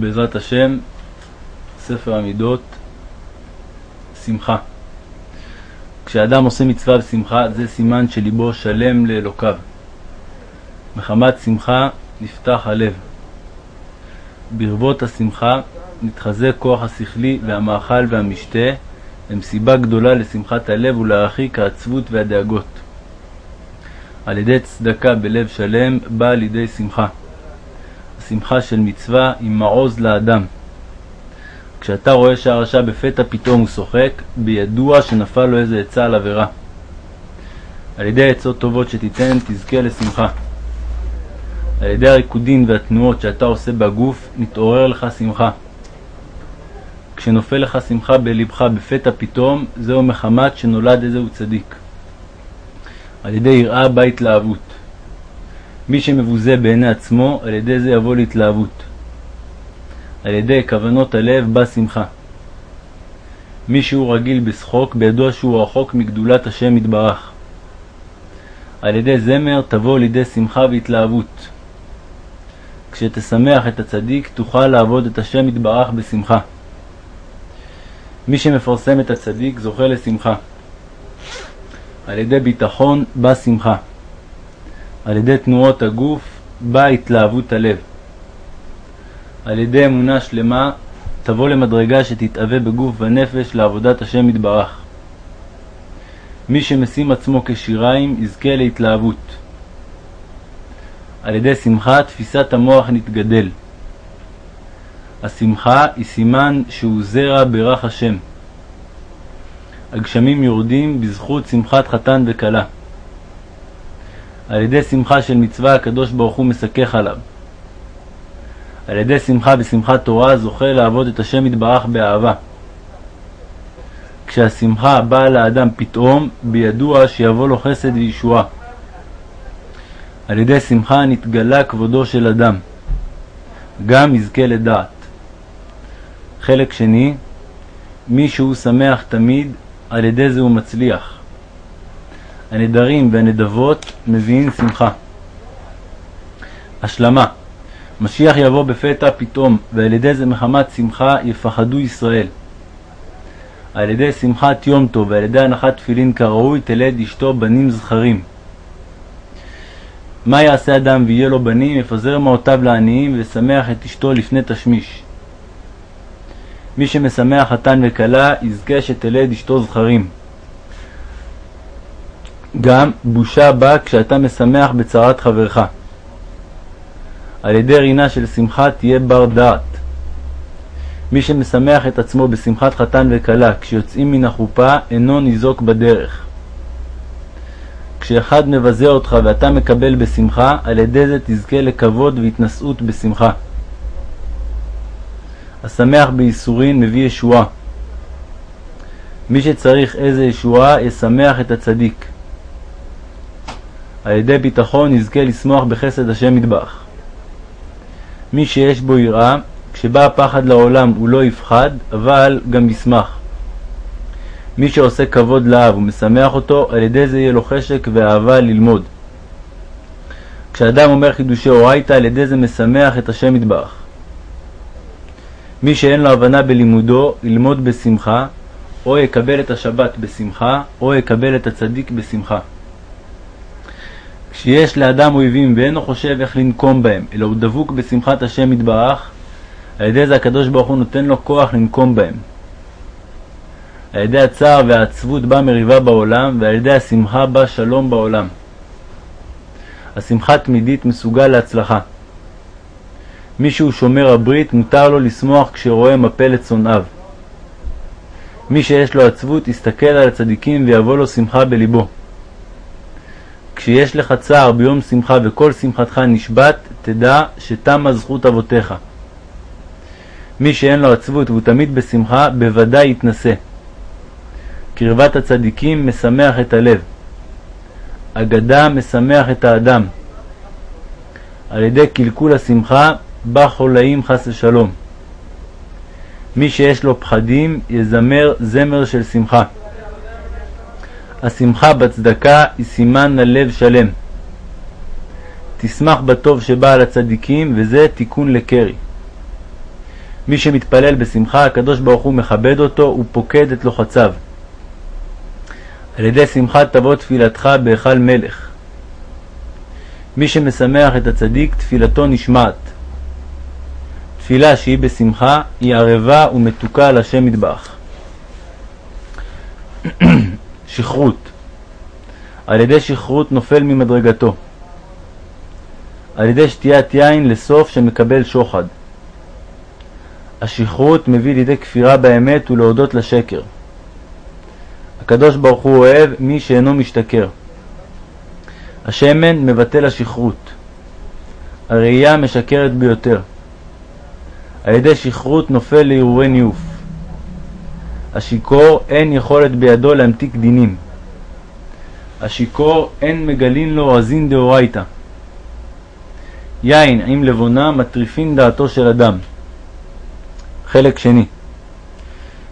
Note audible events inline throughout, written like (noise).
בעזרת השם, ספר המידות, שמחה. כשאדם עושה מצווה בשמחה, זה סימן שליבו שלם לאלוקיו. מחמת שמחה נפתח הלב. ברבות השמחה נתחזק כוח השכלי והמאכל והמשתה, הם סיבה גדולה לשמחת הלב ולהרחיק העצבות והדאגות. על ידי צדקה בלב שלם באה לידי שמחה. השמחה של מצווה היא מעוז לאדם. כשאתה רואה שהרשע בפתע פתאום הוא שוחק, בידוע שנפל לו איזה עצה על עבירה. על ידי עצות טובות שתיתן, תזכה לשמחה. על ידי הריקודים והתנועות שאתה עושה בגוף, נתעורר לך שמחה. כשנופל לך שמחה בלבך בפתע פתאום, זהו מחמת שנולד איזהו צדיק. על ידי יראה בא התלהבות. מי שמבוזה בעיני עצמו, על ידי זה יבוא להתלהבות. על ידי כוונות הלב בא שמחה. מי שהוא רגיל בשחוק, בידוע שהוא רחוק מגדולת השם יתברך. על ידי זמר תבוא לידי שמחה והתלהבות. כשתשמח את הצדיק, תוכל לעבוד את השם יתברך בשמחה. מי שמפרסם את הצדיק זוכה לשמחה. על ידי ביטחון בא שמחה. על ידי תנועות הגוף באה התלהבות הלב. על ידי אמונה שלמה תבוא למדרגה שתתאווה בגוף ונפש לעבודת השם יתברך. מי שמשים עצמו כשיריים יזכה להתלהבות. על ידי שמחה תפיסת המוח נתגדל. השמחה היא סימן שהוא זרע ברך השם. הגשמים יורדים בזכות שמחת חתן וכלה. על ידי שמחה של מצווה הקדוש ברוך הוא מסכך עליו. על ידי שמחה בשמחת תורה זוכה לעבוד את השם יתברך באהבה. כשהשמחה באה לאדם פתאום, בידוע שיבוא לו חסד וישועה. על ידי שמחה נתגלה כבודו של אדם. גם יזכה לדעת. חלק שני, מי שהוא שמח תמיד, על ידי זה הוא מצליח. הנדרים והנדבות מביאים שמחה. השלמה משיח יבוא בפתע פתאום, ועל ידי זה מחמת שמחה יפחדו ישראל. על ידי שמחת יום טוב ועל ידי הנחת תפילין כראוי תלד אשתו בנים זכרים. מה יעשה אדם ויהיה לו בנים? יפזר מעותיו לעניים וישמח את אשתו לפני תשמיש. מי שמשמח חתן וכלה, יזכה שתלד אשתו זכרים. גם בושה באה כשאתה משמח בצרת חברך. על ידי רינה של שמחה תהיה בר דעת. מי שמשמח את עצמו בשמחת חתן וכלה כשיוצאים מן החופה, אינו ניזוק בדרך. כשאחד מבזה אותך ואתה מקבל בשמחה, על ידי זה תזכה לכבוד והתנשאות בשמחה. השמח בייסורין מביא ישועה. מי שצריך איזה ישועה, ישמח את הצדיק. על ידי ביטחון יזכה לשמוח בחסד השם מטבח. מי שיש בו יראה, כשבא הפחד לעולם הוא לא יפחד, אבל גם ישמח. מי שעושה כבוד לרב ומשמח אותו, על ידי זה יהיה לו חשק ואהבה ללמוד. כשאדם אומר חידושי אורייתא, על ידי זה משמח את השם מטבח. מי שאין לו הבנה בלימודו, ילמוד בשמחה, או יקבל את השבת בשמחה, או יקבל את הצדיק בשמחה. כשיש לאדם אויבים ואינו חושב איך לנקום בהם, אלא הוא דבוק בשמחת השם יתברך, על ידי זה הקדוש ברוך הוא נותן לו כוח לנקום בהם. על ידי הצער והעצבות באה מריבה בעולם, ועל ידי השמחה בא שלום בעולם. השמחה תמידית מסוגל להצלחה. מי שהוא שומר הברית, מותר לו לשמוח כשרואה מפל את שונאיו. מי שיש לו עצבות, יסתכל על הצדיקים ויבוא לו שמחה בלבו. כשיש לך צער ביום שמחה וכל שמחתך נשבת, תדע שתמה זכות אבותיך. מי שאין לו עצבות והוא תמיד בשמחה, בוודאי יתנשא. קרבת הצדיקים משמח את הלב. אגדה משמח את האדם. על ידי קלקול השמחה בא חולאים חס ושלום. מי שיש לו פחדים יזמר זמר של שמחה. השמחה בצדקה היא סימן ללב שלם. תשמח בטוב שבא על הצדיקים, וזה תיקון לקרי. מי שמתפלל בשמחה, הקדוש ברוך הוא מכבד אותו ופוקד את לוחציו. על ידי שמחה תבוא תפילתך בהיכל מלך. מי שמשמח את הצדיק, תפילתו נשמעת. תפילה שהיא בשמחה, היא ערבה ומתוקה על השם מטבח. שכרות על ידי שכרות נופל ממדרגתו. על ידי שתיית יין לסוף שמקבל שוחד. השכרות מביא לידי כפירה באמת ולהודות לשקר. הקדוש ברוך הוא אוהב מי שאינו משתכר. השמן מבטל השכרות. הראייה משקרת ביותר. על ידי שכרות נופל להרהורי ניאוף. השיכור אין יכולת בידו להמתיק דינים. השיכור אין מגלין לו רזין דאורייתא. יין עם לבונה מטריפין דעתו של אדם. חלק שני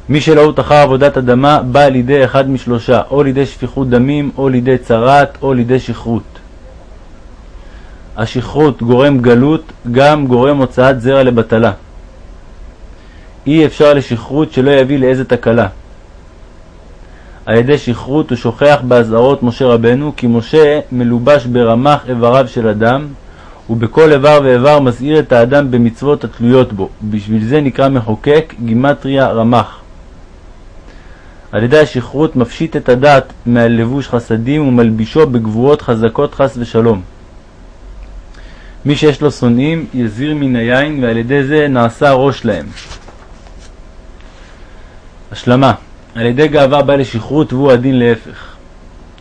מי שלהוט אחר עבודת אדמה בא לידי אחד משלושה, או לידי שפיכות דמים, או לידי צרת, או לידי שכרות. השכרות גורם גלות, גם גורם הוצאת זרע לבטלה. אי אפשר לשכרות שלא יביא לאיזה תקלה. על ידי שכרות הוא שוכח באזהרות משה רבנו, כי משה מלובש ברמח איבריו של אדם, ובכל איבר ואיבר מזהיר את האדם במצוות התלויות בו. בשביל זה נקרא מחוקק גימטריה רמח. על ידי השכרות מפשיט את הדעת מהלבוש חסדים ומלבישו בגבורות חזקות חס ושלום. מי שיש לו שונאים יזיר מן היין ועל ידי זה נעשה ראש להם. השלמה על ידי גאווה בא לשכרות והוא הדין להפך.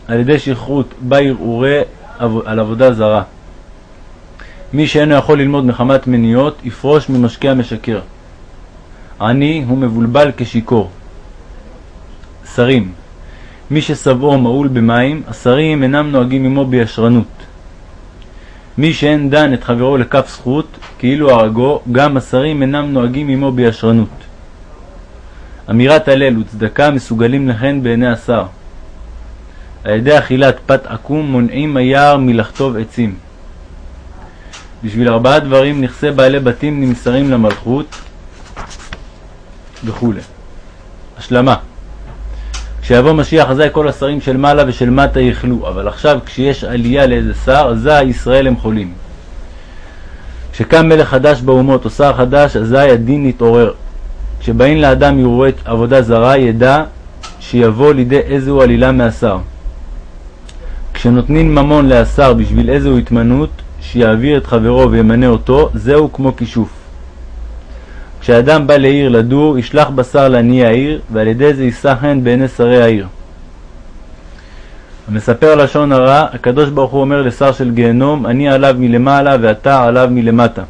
על ידי שכרות בא ערעורי על עבודה זרה. מי שאינו יכול ללמוד מחמת מניות, יפרוש ממשקה המשקר. עני הוא מבולבל כשיכור. שרים מי ששבעו מעול במים, השרים אינם נוהגים עמו בישרנות. מי שאין דן את חברו לכף זכות, כאילו הרגו, גם השרים אינם נוהגים עמו בישרנות. אמירת הלל וצדקה מסוגלים לכן בעיני השר. על ידי אכילת פת עקום מונעים היער מלחטוב עצים. בשביל ארבעה דברים נכסי בעלי בתים נמסרים למלכות וכו'. השלמה כשיבוא משיח אזי כל השרים של מעלה ושל מטה יכלו, אבל עכשיו כשיש עלייה לאיזה שר, אזי ישראל הם חולים. כשקם מלך חדש באומות או שר חדש, אזי הדין נתעורר. כשבאים לאדם את עבודה זרה, ידע שיבוא לידי איזו עלילה מהשר. כשנותנים ממון להשר בשביל איזו התמנות, שיעביר את חברו וימנה אותו, זהו כמו כישוף. כשאדם בא לעיר לדור, ישלח בשר לעניי העיר, ועל ידי זה יישא חן בעיני שרי העיר. המספר לשון הרע, הקדוש ברוך הוא אומר לשר של גיהנום, אני עליו מלמעלה ואתה עליו מלמטה.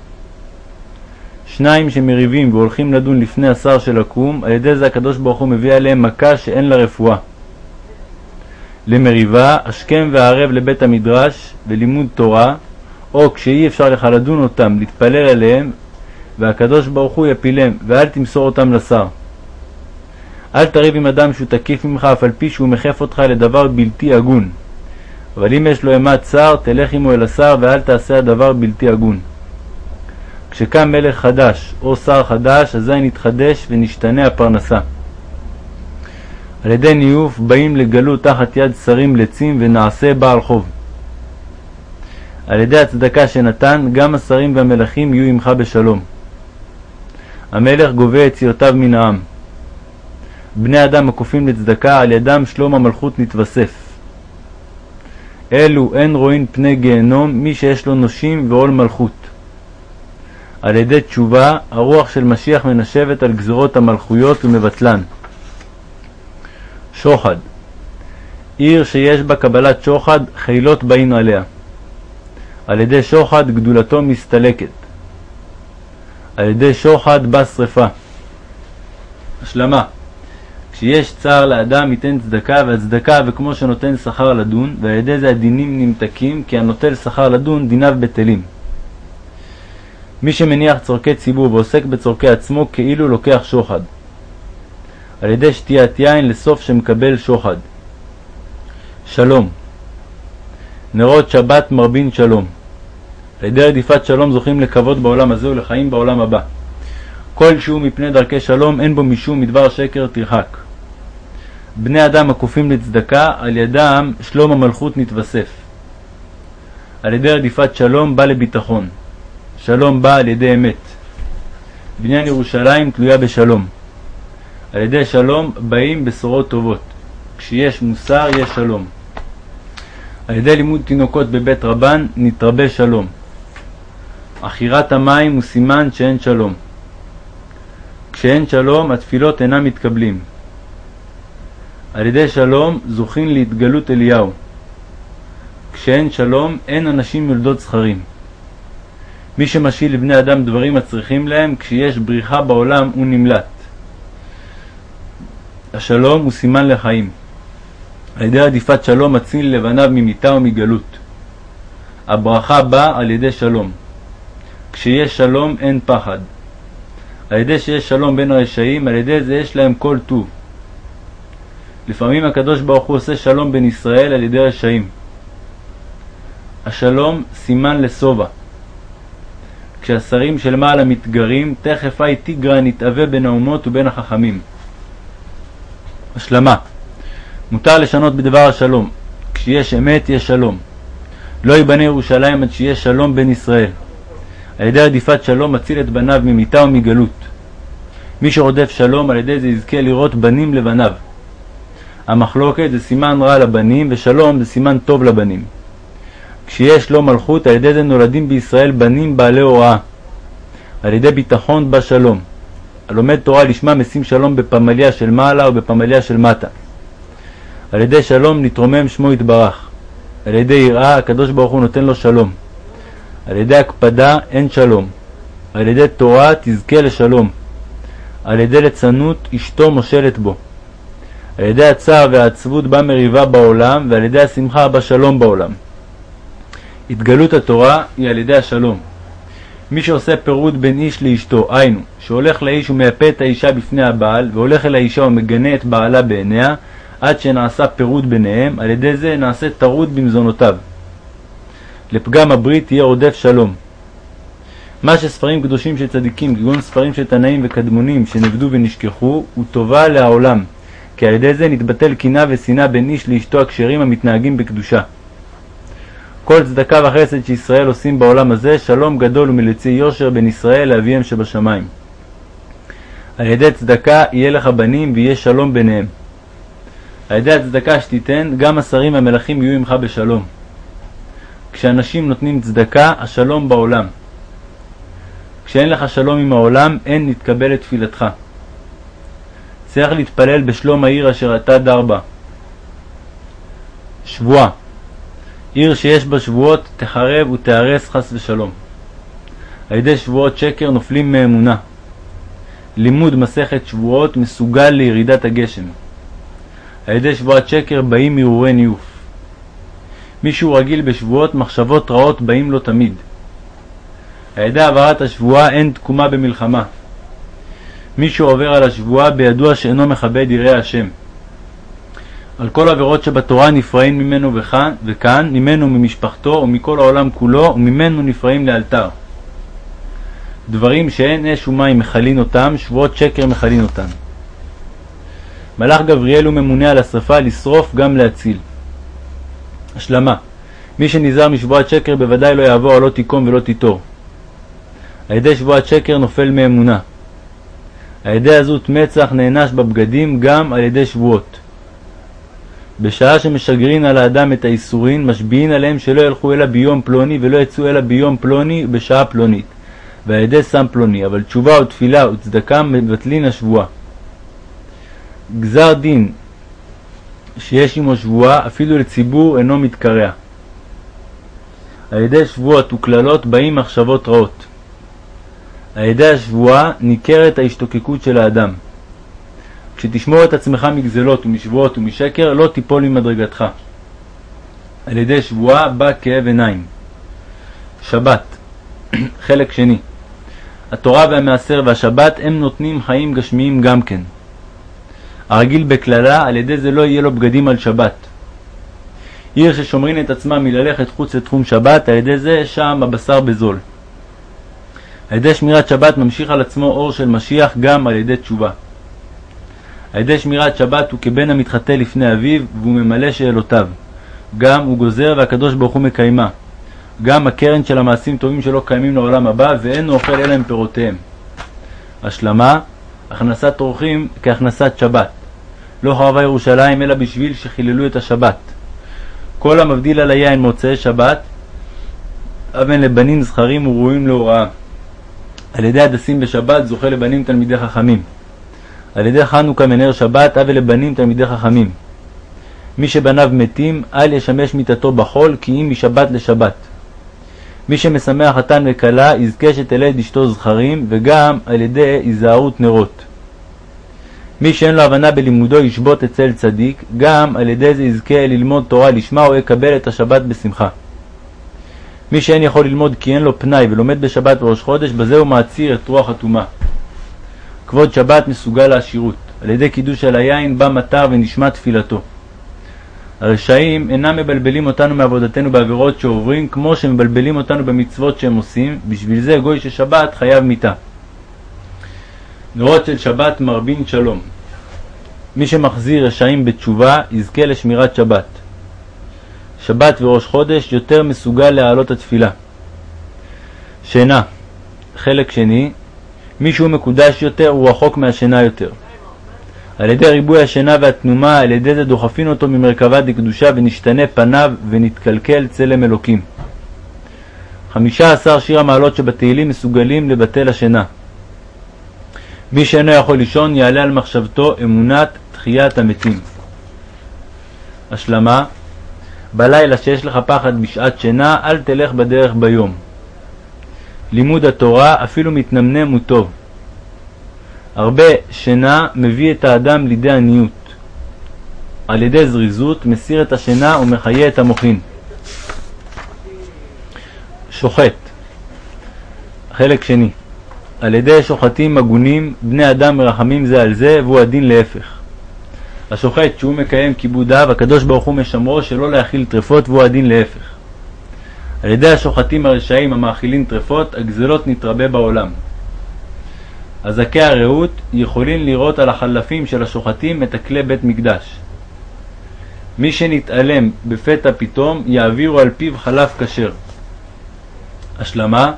שניים שמריבים והולכים לדון לפני השר של הקום, על ידי זה הקדוש ברוך הוא מביא עליהם מכה שאין לה רפואה. למריבה, השכם והערב לבית המדרש ולימוד תורה, או כשאי אפשר לך לדון אותם, להתפלל עליהם, והקדוש ברוך הוא יפילם, ואל תמסור אותם לשר. אל תריב עם אדם שהוא תקיף ממך, אף על פי שהוא מחף אותך לדבר בלתי הגון. אבל אם יש לו אימת שר, תלך עמו אל השר, ואל תעשה הדבר בלתי הגון. כשקם מלך חדש או שר חדש, אזי נתחדש ונשתנה הפרנסה. על ידי ניאוף באים לגלות תחת יד שרים לצים ונעשה בעל חוב. על ידי הצדקה שנתן, גם השרים והמלכים יהיו עמך בשלום. המלך גובה יציאותיו מן העם. בני אדם הכופים לצדקה, על ידם שלום המלכות נתווסף. אלו אין רואים פני גיהנום מי שיש לו נושים ועול מלכות. על ידי תשובה, הרוח של משיח מנשבת על גזרות המלכויות ומבטלן. שוחד עיר שיש בה קבלת שוחד, חילות באים עליה. על ידי שוחד גדולתו מסתלקת. על ידי שוחד בא שרפה. השלמה כשיש צער לאדם ייתן צדקה, והצדקה וכמו שנותן שכר לדון, ועל ידי זה הדינים נמתקים, כי הנוטל שכר לדון דיניו בטלים. מי שמניח צורכי ציבור ועוסק בצורכי עצמו כאילו לוקח שוחד. על ידי שתיית יין לסוף שמקבל שוחד. שלום נרות שבת מרבין שלום. על ידי רדיפת שלום זוכים לכבוד בעולם הזה ולחיים בעולם הבא. כל שהוא מפני דרכי שלום, אין בו משום מדבר שקר תרחק. בני אדם הכופים לצדקה, על ידם שלום המלכות נתווסף. על ידי רדיפת שלום בא לביטחון. שלום בא על ידי אמת. בניין ירושלים תלויה בשלום. על ידי שלום באים בשורות טובות. כשיש מוסר יש שלום. על ידי לימוד תינוקות בבית רבן נתרבה שלום. עכירת המים הוא סימן שאין שלום. כשאין שלום התפילות אינם מתקבלים. על ידי שלום זוכים להתגלות אליהו. כשאין שלום אין אנשים יולדות זכרים. מי שמשאיל לבני אדם דברים הצריכים להם, כשיש בריחה בעולם הוא נמלט. השלום הוא סימן לחיים. על ידי רדיפת שלום מציל לבניו ממיתה ומגלות. הברכה באה על ידי שלום. כשיש שלום אין פחד. על ידי שיש שלום בין הרשעים, על ידי זה יש להם כל טוב. לפעמים הקדוש ברוך הוא עושה שלום בין ישראל על ידי רשעים. השלום סימן לשובע. כשהשרים של מעלה מתגרים, תכף אי תיגרא נתאווה בין האומות ובין החכמים. השלמה מותר לשנות בדבר השלום. כשיש אמת יש שלום. לא ייבנה ירושלים עד שיהיה שלום בין ישראל. על ידי רדיפת שלום מציל את בניו ממיתה ומגלות. מי שרודף שלום על ידי זה יזכה לראות בנים לבניו. המחלוקת זה סימן רע לבנים ושלום זה סימן טוב לבנים. כשיש לו מלכות, על ידי זה נולדים בישראל בנים בעלי הוראה. על ידי ביטחון בא שלום. הלומד תורה לשמה משים שלום בפמליה של מעלה ובפמליה של מטה. על ידי שלום נתרומם שמו יתברך. על ידי יראה הקדוש ברוך הוא נותן לו שלום. על ידי הקפדה אין שלום. על ידי תורה תזכה לשלום. על ידי ליצנות אשתו מושלת בו. על ידי הצער והעצבות בא מריבה בעולם, ועל ידי השמחה בא שלום בעולם. התגלות התורה היא על ידי השלום. מי שעושה פירוד בין איש לאשתו, היינו, שהולך לאיש ומייפה את האישה בפני הבעל, והולך אל האישה ומגנה את בעלה בעיניה, עד שנעשה פירוד ביניהם, על ידי זה נעשה טרוד במזונותיו. לפגם הברית יהיה רודף שלום. מה שספרים קדושים של צדיקים, כגון ספרים של תנאים וקדמונים שנבדו ונשכחו, הוא טובה לעולם, כי על ידי זה נתבטל קנאה ושנאה בין איש לאשתו הכשרים המתנהגים בקדושה. כל צדקה וחסד שישראל עושים בעולם הזה, שלום גדול ומליצי יושר בין ישראל לאביהם שבשמיים. על ידי צדקה יהיה לך בנים ויהיה שלום ביניהם. על ידי הצדקה שתיתן, גם השרים והמלכים יהיו עמך בשלום. כשאנשים נותנים צדקה, השלום בעולם. כשאין לך שלום עם העולם, אין נתקבל את תפילתך. צריך להתפלל בשלום העיר אשר אתה דר בה. שבועה עיר שיש בה שבועות תחרב ותיהרס חס ושלום. על ידי שבועות שקר נופלים מאמונה. לימוד מסכת שבועות מסוגל לירידת הגשם. על ידי שבועת שקר באים הרהורי ניוף. מי שהוא רגיל בשבועות, מחשבות רעות באים לו תמיד. על ידי העברת השבועה אין תקומה במלחמה. מי שעובר על השבועה בידוע שאינו מכבד יראה השם. על כל עבירות שבתורה נפרעים ממנו וכאן, וכאן, ממנו וממשפחתו ומכל העולם כולו, וממנו נפרעים לאלתר. דברים שאין אש ומים מכלין אותם, שבועות שקר מכלין אותם. מלאך גבריאל הוא ממונה על השרפה לשרוף גם להציל. השלמה מי שנזהר משבועת שקר בוודאי לא יעבור לא תיקום ולא תיטור. על ידי שבועת שקר נופל מאמונה. על ידי עזות מצח נענש בבגדים גם על ידי שבועות. בשעה שמשגרין על האדם את האיסורין, משביעין עליהם שלא ילכו אלא ביום פלוני ולא יצאו אלא ביום פלוני ובשעה פלונית, ועל ידי סם פלוני, אבל תשובה ותפילה וצדקה מבטלין השבועה. גזר דין שיש עמו שבועה, אפילו לציבור אינו מתקרע. על ידי שבועות וקללות באים מחשבות רעות. על ידי השבועה ניכרת ההשתוקקות של האדם. כשתשמור את עצמך מגזלות ומשבועות ומשקר, לא תיפול ממדרגתך. על ידי שבועה בא כאב עיניים. שבת, (clears throat) חלק שני. התורה והמעשר והשבת הם נותנים חיים גשמיים גם כן. הרגיל בקללה, על ידי זה לא יהיה לו בגדים על שבת. עיר ששומרין את עצמם מללכת חוץ לתחום שבת, על ידי זה שם הבשר בזול. על ידי שמירת שבת ממשיך על עצמו אור של משיח גם על ידי תשובה. על ידי שמירת שבת הוא כבן המתחטא לפני אביו והוא ממלא שאלותיו. גם הוא גוזר והקדוש ברוך הוא מקיימה. גם הקרן של המעשים טובים שלו קיימים לעולם הבא ואין הוא אוכל אלא עם פירותיהם. השלמה, הכנסת אורחים כהכנסת שבת. לא חרבה ירושלים אלא בשביל שחיללו את השבת. כל המבדיל על היין מוצאי שבת, אבן לבנים זכרים וראויים להוראה. על ידי הדסים בשבת זוכה לבנים תלמידי חכמים. על ידי חנוכה מנר שבת אבה לבנים תלמידי חכמים. מי שבניו מתים, אל ישמש מיתתו בחול, כי אם משבת לשבת. מי שמשמח חתן וכלה, יזכה שתלד אשתו זכרים, וגם על ידי היזהרות נרות. מי שאין לו הבנה בלימודו ישבות אצל צדיק, גם על ידי זה יזכה ללמוד תורה לשמה או יקבל את השבת בשמחה. מי שאין יכול ללמוד כי אין לו פנאי ולומד בשבת וראש חודש, בזה הוא מעציר את רוח הטומאה. כבוד שבת מסוגל לעשירות, על ידי קידוש על היין בא מטר ונשמע תפילתו. הרשעים אינם מבלבלים אותנו מעבודתנו בעבירות שעוברים, כמו שמבלבלים אותנו במצוות שהם עושים, בשביל זה גוי של שבת חייב מיתה. נרות של שבת מרבין שלום. מי שמחזיר רשעים בתשובה, יזכה לשמירת שבת. שבת וראש חודש יותר מסוגל להעלות התפילה. שינה, חלק שני, מי שהוא מקודש יותר הוא רחוק מהשינה יותר. על ידי ריבוי השינה והתנומה, על ידי זה דוחפין אותו ממרכבה דקדושה ונשתנה פניו ונתקלקל צלם אלוקים. חמישה עשר שיר המעלות שבתהילים מסוגלים לבטל השינה. מי שאינו יכול לישון יעלה על מחשבתו אמונת תחיית המתים. השלמה בלילה שיש לך פחד בשעת שינה, אל תלך בדרך ביום. לימוד התורה, אפילו מתנמנם הוא טוב. הרבה שינה מביא את האדם לידי עניות. על ידי זריזות מסיר את השינה ומחיה את המוחין. שוחט חלק שני על ידי שוחטים הגונים בני אדם מרחמים זה על זה והוא הדין להפך. השוחט שהוא מקיים כיבודיו הקדוש ברוך הוא משמרו שלא להאכיל טרפות והוא הדין להפך. על ידי השוחטים הרשעים המאכילים טרפות הגזלות נתרבה בעולם. אזעקי הרעות יכולים לראות על החלפים של השוחטים את הכלי בית מקדש. מי שנתעלם בפתע פתאום יעבירו על פיו חלף כשר. השלמה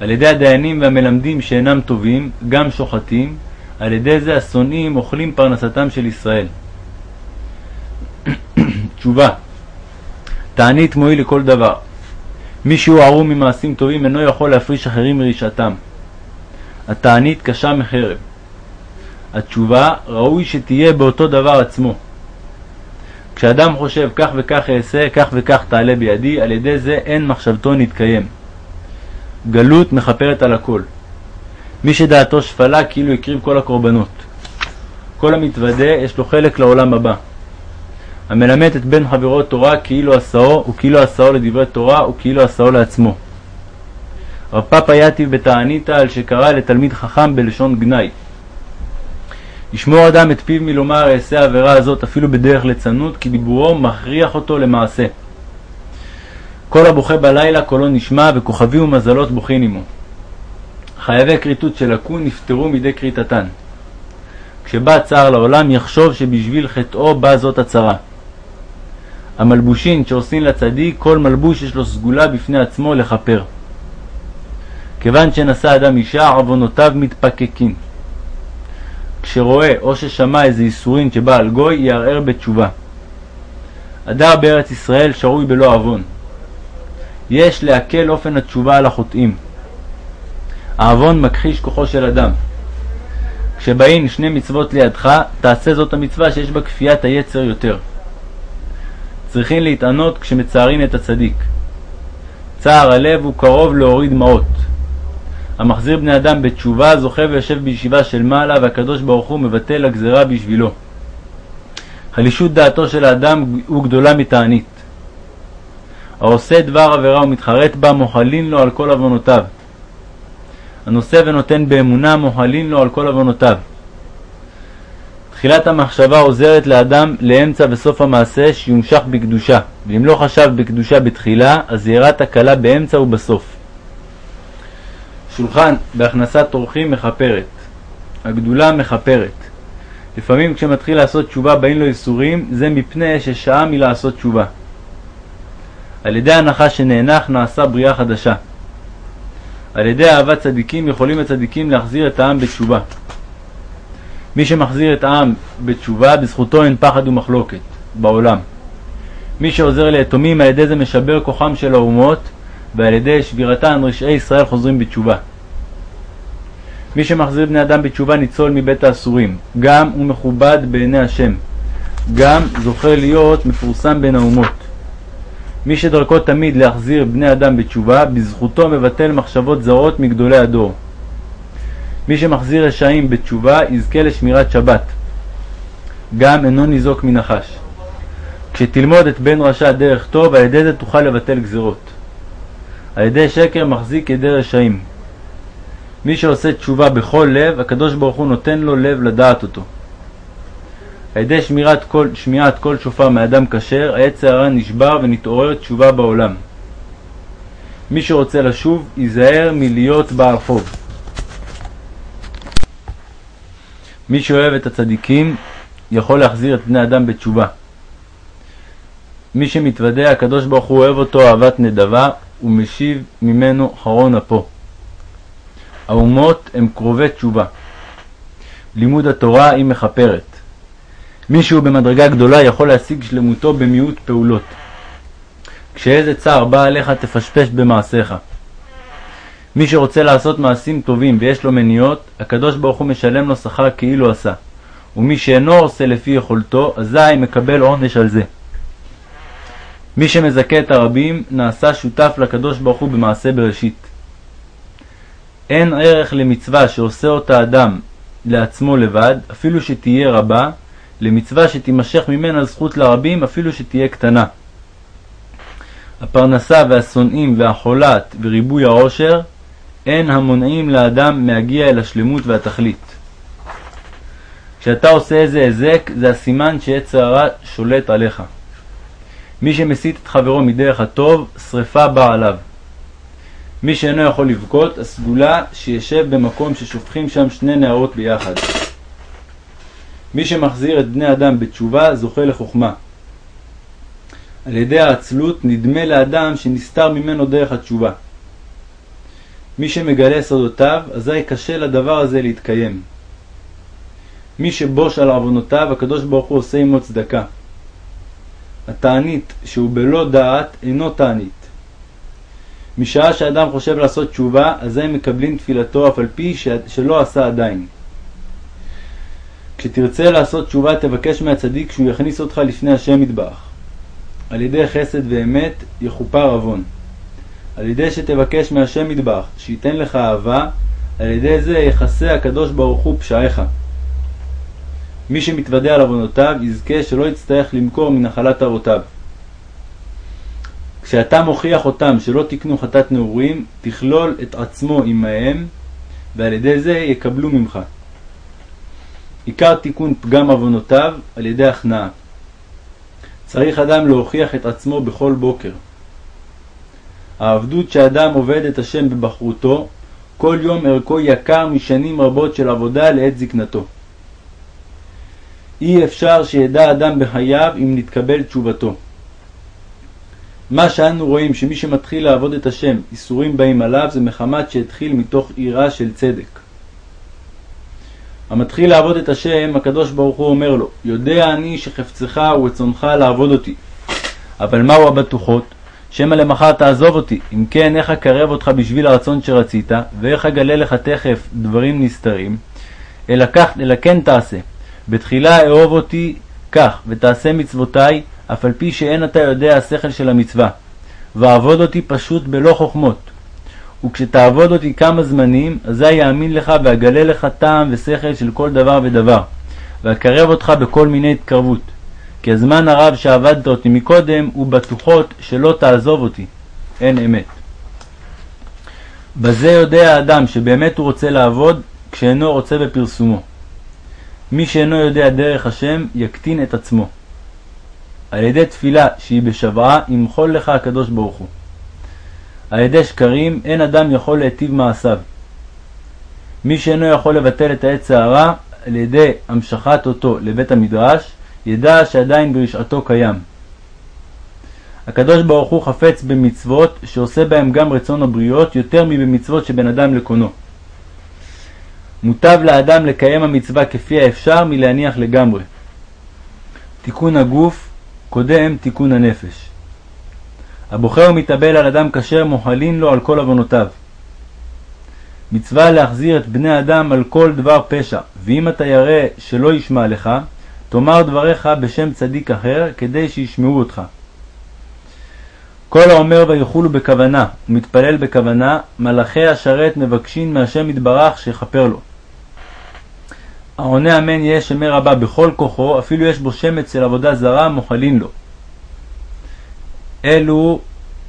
על ידי הדיינים והמלמדים שאינם טובים, גם שוחטים, על ידי זה השונאים אוכלים פרנסתם של ישראל. (coughs) תשובה תענית מועיל לכל דבר. מי שהוא ערום ממעשים טובים אינו יכול להפריש אחרים מרשעתם. התענית קשה מחרב. התשובה ראוי שתהיה באותו דבר עצמו. כשאדם חושב כך וכך אעשה, כך וכך תעלה בידי, על ידי זה אין מחשבתו נתקיים. גלות מכפרת על הכל. מי שדעתו שפלה כאילו הקריב כל הקורבנות. כל המתוודה יש לו חלק לעולם הבא. המלמד את בן חברו תורה כאילו עשאו, וכאילו עשאו לדברי תורה, וכאילו עשאו לעצמו. רב פאפא יתיב בתעניתא על שקרא לתלמיד חכם בלשון גנאי. ישמור אדם את פיו מלומר אעשה העבירה הזאת אפילו בדרך ליצנות, כי דיבורו מכריח אותו למעשה. כל הבוכה בלילה קולו נשמע, וכוכבים ומזלות בוכים עמו. חייבי כריתות של הכו נפטרו מידי כריתתן. כשבא צער לעולם יחשוב שבשביל חטאו באה זאת הצרה. המלבושין שעושים לצדיק, כל מלבוש יש לו סגולה בפני עצמו לכפר. כיוון שנשא אדם אישה, עוונותיו מתפקקין. כשרואה או ששמע איזה איסורין שבא על גוי, יערער בתשובה. הדר בארץ ישראל שרוי בלא עוון. יש להקל אופן התשובה על החוטאים. העוון מכחיש כוחו של אדם. כשבאים שני מצוות לידך, תעשה זאת המצווה שיש בה כפיית היצר יותר. צריכים להתענות כשמצערים את הצדיק. צער הלב הוא קרוב להוריד דמעות. המחזיר בני אדם בתשובה זוכה ויושב בישיבה של מעלה והקדוש ברוך הוא מבטל הגזרה בשבילו. חלישות דעתו של האדם הוא גדולה מתענית. העושה דבר עבירה ומתחרט בה מוחלין לו על כל עוונותיו. הנושא ונותן באמונה מוחלין לו על כל עוונותיו. תחילת המחשבה עוזרת לאדם לאמצע וסוף המעשה שיומשך בקדושה, ואם לא חשב בקדושה בתחילה, אז יראת הקלה באמצע ובסוף. שולחן בהכנסת אורחים מכפרת. הגדולה מכפרת. לפעמים כשמתחיל לעשות תשובה באים לו ייסורים, זה מפני ששעה מלעשות תשובה. על ידי הנחה שנאנח נעשה בריאה חדשה. על ידי אהבת צדיקים יכולים הצדיקים להחזיר את העם בתשובה. מי שמחזיר את העם בתשובה, בזכותו אין פחד ומחלוקת בעולם. מי שעוזר ליתומים, על ידי זה משבר כוחם של האומות, ועל ידי שבירתן רשעי ישראל חוזרים בתשובה. מי שמחזיר בני אדם בתשובה ניצול מבית האסורים, גם הוא מכובד בעיני השם, גם זוכה להיות מפורסם בין האומות. מי שדרכו תמיד להחזיר בני אדם בתשובה, בזכותו מבטל מחשבות זרות מגדולי הדור. מי שמחזיר רשעים בתשובה, יזכה לשמירת שבת. גם אינו ניזוק מנחש. כשתלמוד את בן רשע דרך טוב, על ידי זה תוכל לבטל גזרות. על ידי שקר מחזיק ידי רשעים. מי שעושה תשובה בכל לב, הקדוש ברוך הוא נותן לו לב לדעת אותו. על ידי שמירת כל, שמיעת כל שופר מאדם כשר, העץ הרע נשבר ונתעורר תשובה בעולם. מי שרוצה לשוב, ייזהר מלהיות בעל חוב. מי שאוהב את הצדיקים, יכול להחזיר את בני אדם בתשובה. מי שמתוודה, הקדוש ברוך הוא אוהב אותו אהבת נדבה, ומשיב ממנו חרון אפו. האומות הם קרובי תשובה. לימוד התורה היא מכפרת. מי שהוא במדרגה גדולה יכול להשיג שלמותו במיעוט פעולות. כשאיזה צער בא עליך תפשפש במעשיך. מי שרוצה לעשות מעשים טובים ויש לו מניעות, הקדוש ברוך הוא משלם לו שכר כאילו עשה. ומי שאינו עושה לפי יכולתו, אזי מקבל עונש על זה. מי שמזכה את הרבים, נעשה שותף לקדוש ברוך הוא במעשה בראשית. אין ערך למצווה שעושה אותה אדם לעצמו לבד, אפילו שתהיה רבה, למצווה שתימשך ממנה זכות לרבים, אפילו שתהיה קטנה. הפרנסה והשונאים והחולת וריבוי העושר, אין המונעים לאדם מהגיע אל השלמות והתכלית. כשאתה עושה איזה היזק, זה הסימן שעץ הרע שולט עליך. מי שמסית את חברו מדרך הטוב, שרפה באה עליו. מי שאינו יכול לבכות, הסגולה שישב במקום ששופכים שם שני נערות ביחד. מי שמחזיר את בני אדם בתשובה, זוכה לחוכמה. על ידי העצלות נדמה לאדם שנסתר ממנו דרך התשובה. מי שמגלה סודותיו, אזי קשה לדבר הזה להתקיים. מי שבוש על עוונותיו, הקדוש ברוך הוא עושה עמו צדקה. התענית שהוא בלא דעת אינו תענית. משעה שאדם חושב לעשות תשובה, אזי מקבלים תפילתו אף על פי שלא עשה עדיין. כשתרצה לעשות תשובה תבקש מהצדיק שהוא יכניס אותך לפני השם יתברך. על ידי חסד ואמת יכופר עוון. על ידי שתבקש מהשם יתברך שייתן לך אהבה, על ידי זה יכסה הקדוש ברוך הוא פשעיך. מי שמתוודה על עוונותיו יזכה שלא יצטרך למכור מנחלת אבותיו. כשאתה מוכיח אותם שלא תקנו חטאת נעורים, תכלול את עצמו עמהם, ועל ידי זה יקבלו ממך. עיקר תיקון פגם עוונותיו על ידי הכנעה. צריך אדם להוכיח את עצמו בכל בוקר. העבדות שאדם עובד את השם בבחרותו, כל יום ערכו יקר משנים רבות של עבודה לעת זקנתו. אי אפשר שידע אדם בחייו אם נתקבל תשובתו. מה שאנו רואים שמי שמתחיל לעבוד את השם, איסורים באים עליו, זה מחמת שהתחיל מתוך יראה של צדק. המתחיל לעבוד את השם, הקדוש ברוך הוא אומר לו, יודע אני שחפצך ורצונך לעבוד אותי. אבל מהו הבטוחות? שמא למחר תעזוב אותי, אם כן איך אקרב אותך בשביל הרצון שרצית, ואיך אגלה לך תכף דברים נסתרים, אלא כך, אלא כן תעשה. בתחילה אהוב אותי כך, ותעשה מצוותי, אף על פי שאין אתה יודע השכל של המצווה. ועבוד אותי פשוט בלא חוכמות. וכשתעבוד אותי כמה זמנים, אזי יאמין לך ואגלה לך טעם ושכל של כל דבר ודבר, ואקרב אותך בכל מיני התקרבות. כי הזמן הרב שעבדת אותי מקודם, הוא בטוחות שלא תעזוב אותי. אין אמת. בזה יודע האדם שבאמת הוא רוצה לעבוד, כשאינו רוצה בפרסומו. מי שאינו יודע דרך השם, יקטין את עצמו. על ידי תפילה שהיא בשוועה, ימחול לך הקדוש ברוך הוא. על ידי שקרים אין אדם יכול להיטיב מעשיו. מי שאינו יכול לבטל את העץ הרע על ידי המשכת אותו לבית המדרש, ידע שעדיין ברשעתו קיים. הקדוש ברוך הוא חפץ במצוות שעושה בהם גם רצון הבריות יותר מבמצוות שבין אדם לקונו. מוטב לאדם לקיים המצווה כפי האפשר מלהניח לגמרי. תיקון הגוף קודם תיקון הנפש. הבוחר ומתאבל על אדם כשר מוחלין לו על כל עוונותיו. מצווה להחזיר את בני אדם על כל דבר פשע, ואם אתה ירא שלא ישמע לך, תאמר דבריך בשם צדיק אחר, כדי שישמעו אותך. כל האומר ויחולו בכוונה, ומתפלל בכוונה, מלאכי השרת מבקשין מהשם יתברך שיכפר לו. העונה אמן יהיה שמי רבה בכל כוחו, אפילו יש בו שמץ של עבודה זרה, מוחלין לו. אלו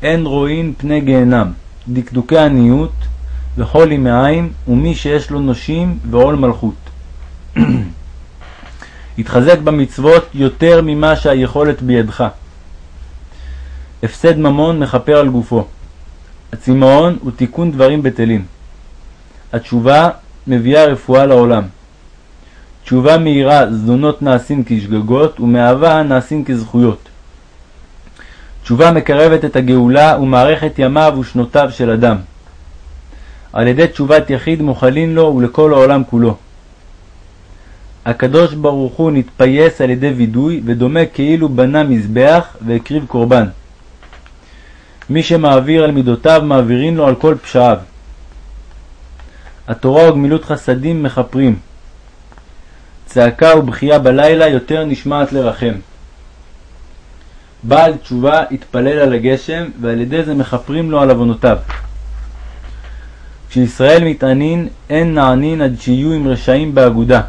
אין רואים פני גיהנם, דקדוקי עניות, וחולי מעיים, ומי שיש לו נושים ועול מלכות. (clears throat) התחזק במצוות יותר ממה שהיכולת בידך. הפסד ממון מכפר על גופו. הצמאון הוא תיקון דברים בטלים. התשובה מביאה רפואה לעולם. תשובה מהירה זדונות נעשים כשגגות, ומאהבה נעשים כזכויות. תשובה מקרבת את הגאולה ומארכת ימיו ושנותיו של אדם. על ידי תשובת יחיד מוחלין לו ולכל העולם כולו. הקדוש ברוך הוא נתפייס על ידי וידוי, ודומה כאילו בנה מזבח והקריב קורבן. מי שמעביר על מידותיו מעבירין לו על כל פשעיו. התורה וגמילות חסדים מכפרים. צעקה ובכייה בלילה יותר נשמעת לרחם. בעל תשובה התפלל על הגשם, ועל ידי זה מכפרים לו על עוונותיו. כשישראל מתענין, אין נענין עד שיהיו עם רשעים באגודה.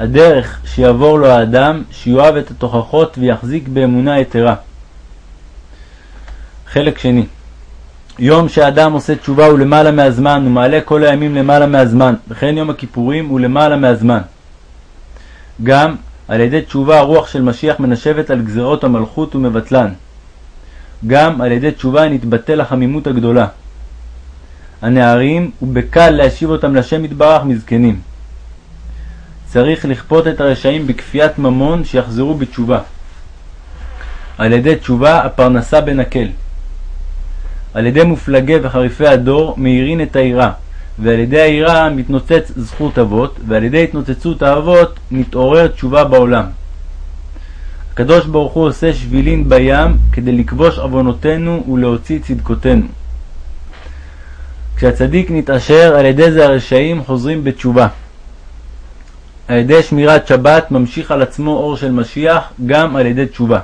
הדרך שיעבור לו האדם, שיואב את התוכחות ויחזיק באמונה יתרה. חלק שני יום שאדם עושה תשובה הוא למעלה מהזמן, הוא מעלה כל הימים למעלה מהזמן, וכן יום הכיפורים הוא למעלה מהזמן. גם על ידי תשובה הרוח של משיח מנשבת על גזירות המלכות ומבטלן. גם על ידי תשובה נתבטל החמימות הגדולה. הנערים, ובקל להשיב אותם לשם יתברך מזקנים. צריך לכפות את הרשעים בכפיית ממון שיחזרו בתשובה. על ידי תשובה הפרנסה בנקל. על ידי מופלגי וחריפי הדור מאירין את העירה, ועל ידי העירה מתנוצץ זכות אבות, ועל ידי התנוצצות האבות מתעורר תשובה בעולם. הקדוש ברוך הוא עושה שבילין בים כדי לכבוש עוונותינו ולהוציא צדקותינו. כשהצדיק נתעשר, על ידי זה הרשעים חוזרים בתשובה. על ידי שמירת שבת ממשיך על עצמו אור של משיח גם על ידי תשובה.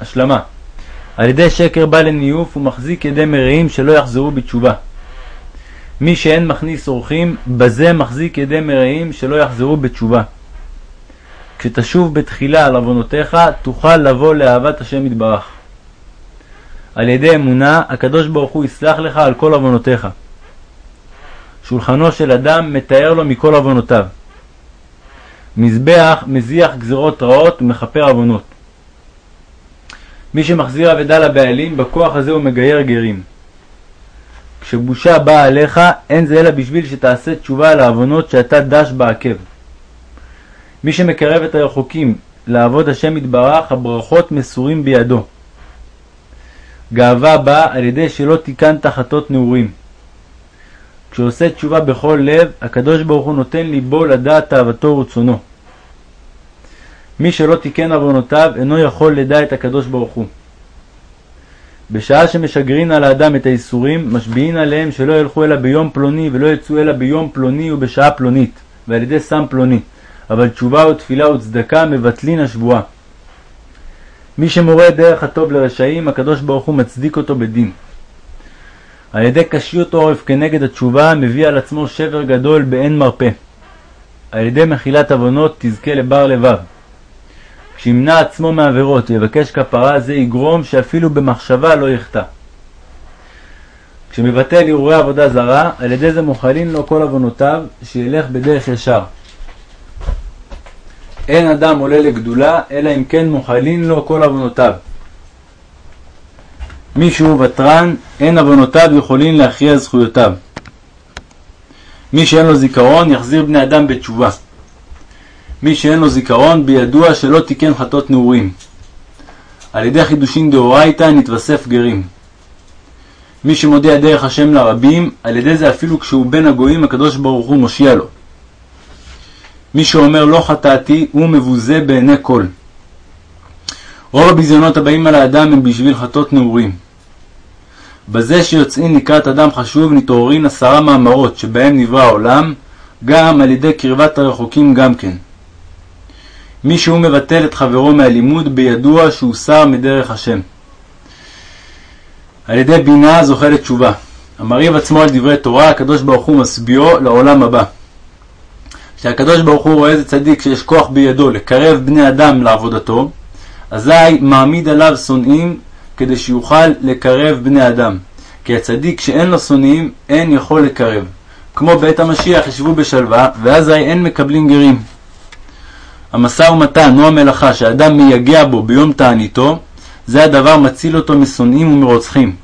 השלמה על ידי שקר בא לניאוף ומחזיק ידי מרעים שלא יחזרו בתשובה. מי שאין מכניס אורחים, בזה מחזיק ידי מרעים שלא יחזרו בתשובה. כשתשוב בתחילה על עוונותיך, תוכל לבוא לאהבת השם יתברך. על ידי אמונה, הקדוש ברוך הוא יסלח לך על כל עוונותיך. שולחנו של אדם מתאר לו מכל עוונותיו. מזבח מזיח גזרות רעות ומכפר עוונות. מי שמחזיר אבדה לבעלים, בכוח הזה הוא מגייר גרים. כשבושה באה עליך, אין זה אלא בשביל שתעשה תשובה על העוונות שאתה דש בעקב. מי שמקרב את הרחוקים לעבוד השם יתברך, הברכות מסורים בידו. גאווה באה על ידי שלא תיקנת חטות נעורים. כשעושה תשובה בכל לב, הקדוש ברוך הוא נותן ליבו לדעת תאוותו ורצונו. מי שלא תיקן עוונותיו, אינו יכול לדע את הקדוש ברוך הוא. בשעה שמשגרין על האדם את האיסורים, משביעין עליהם שלא ילכו אלא ביום פלוני, ולא יצאו אלא ביום פלוני ובשעה פלונית, ועל ידי סם פלוני. אבל תשובה ותפילה וצדקה מבטלין השבועה. מי שמורה דרך הטוב לרשעים, הקדוש ברוך הוא מצדיק אותו בדין. על ידי קשיות עורף כנגד התשובה, מביא על עצמו שבר גדול באין מרפא. על ידי מחילת עוונות תזכה לבר לבב. כשימנע עצמו מעבירות ויבקש כפרה, זה יגרום שאפילו במחשבה לא יחטא. כשמבטל הרהורי עבודה זרה, על ידי זה מוחלין לו כל עוונותיו, שילך בדרך ישר. אין אדם עולה לגדולה, אלא אם כן מוחלין לו כל עוונותיו. מי שהוא ותרן, אין עוונותיו יכולים להכריע זכויותיו. מי שאין לו זיכרון, יחזיר בני אדם בתשובה. מי שאין לו זיכרון, בידוע שלא תיקן חטות נעורים. על ידי חידושין דאורייתא נתווסף גרים. מי שמודיע דרך השם לרבים, על ידי זה אפילו כשהוא בן הגויים, הקדוש ברוך הוא מושיע לו. מי שאומר לא חטאתי, הוא מבוזה בעיני כל. רוב הביזיונות הבאים על האדם הם בשביל חטות נעורים. בזה שיוצאים לקראת אדם חשוב נתעוררין עשרה מאמרות שבהם נברא העולם, גם על ידי קרבת הרחוקים גם כן. מי שהוא מבטל את חברו מהלימוד בידוע שהוא שר מדרך השם. על ידי בינה זוכה לתשובה. המרהיב עצמו על דברי תורה, הקדוש ברוך הוא משביעו לעולם הבא. כשהקדוש ברוך הוא רואה איזה צדיק שיש כוח בידו לקרב בני אדם לעבודתו, אזי מעמיד עליו שונאים כדי שיוכל לקרב בני אדם. כי הצדיק שאין לו שונאים, אין יכול לקרב. כמו בעת המשיח ישבו בשלווה, ואזי אין מקבלים גרים. המשא ומתן או המלאכה שאדם מייגע בו ביום תעניתו, זה הדבר מציל אותו משונאים ומרוצחים.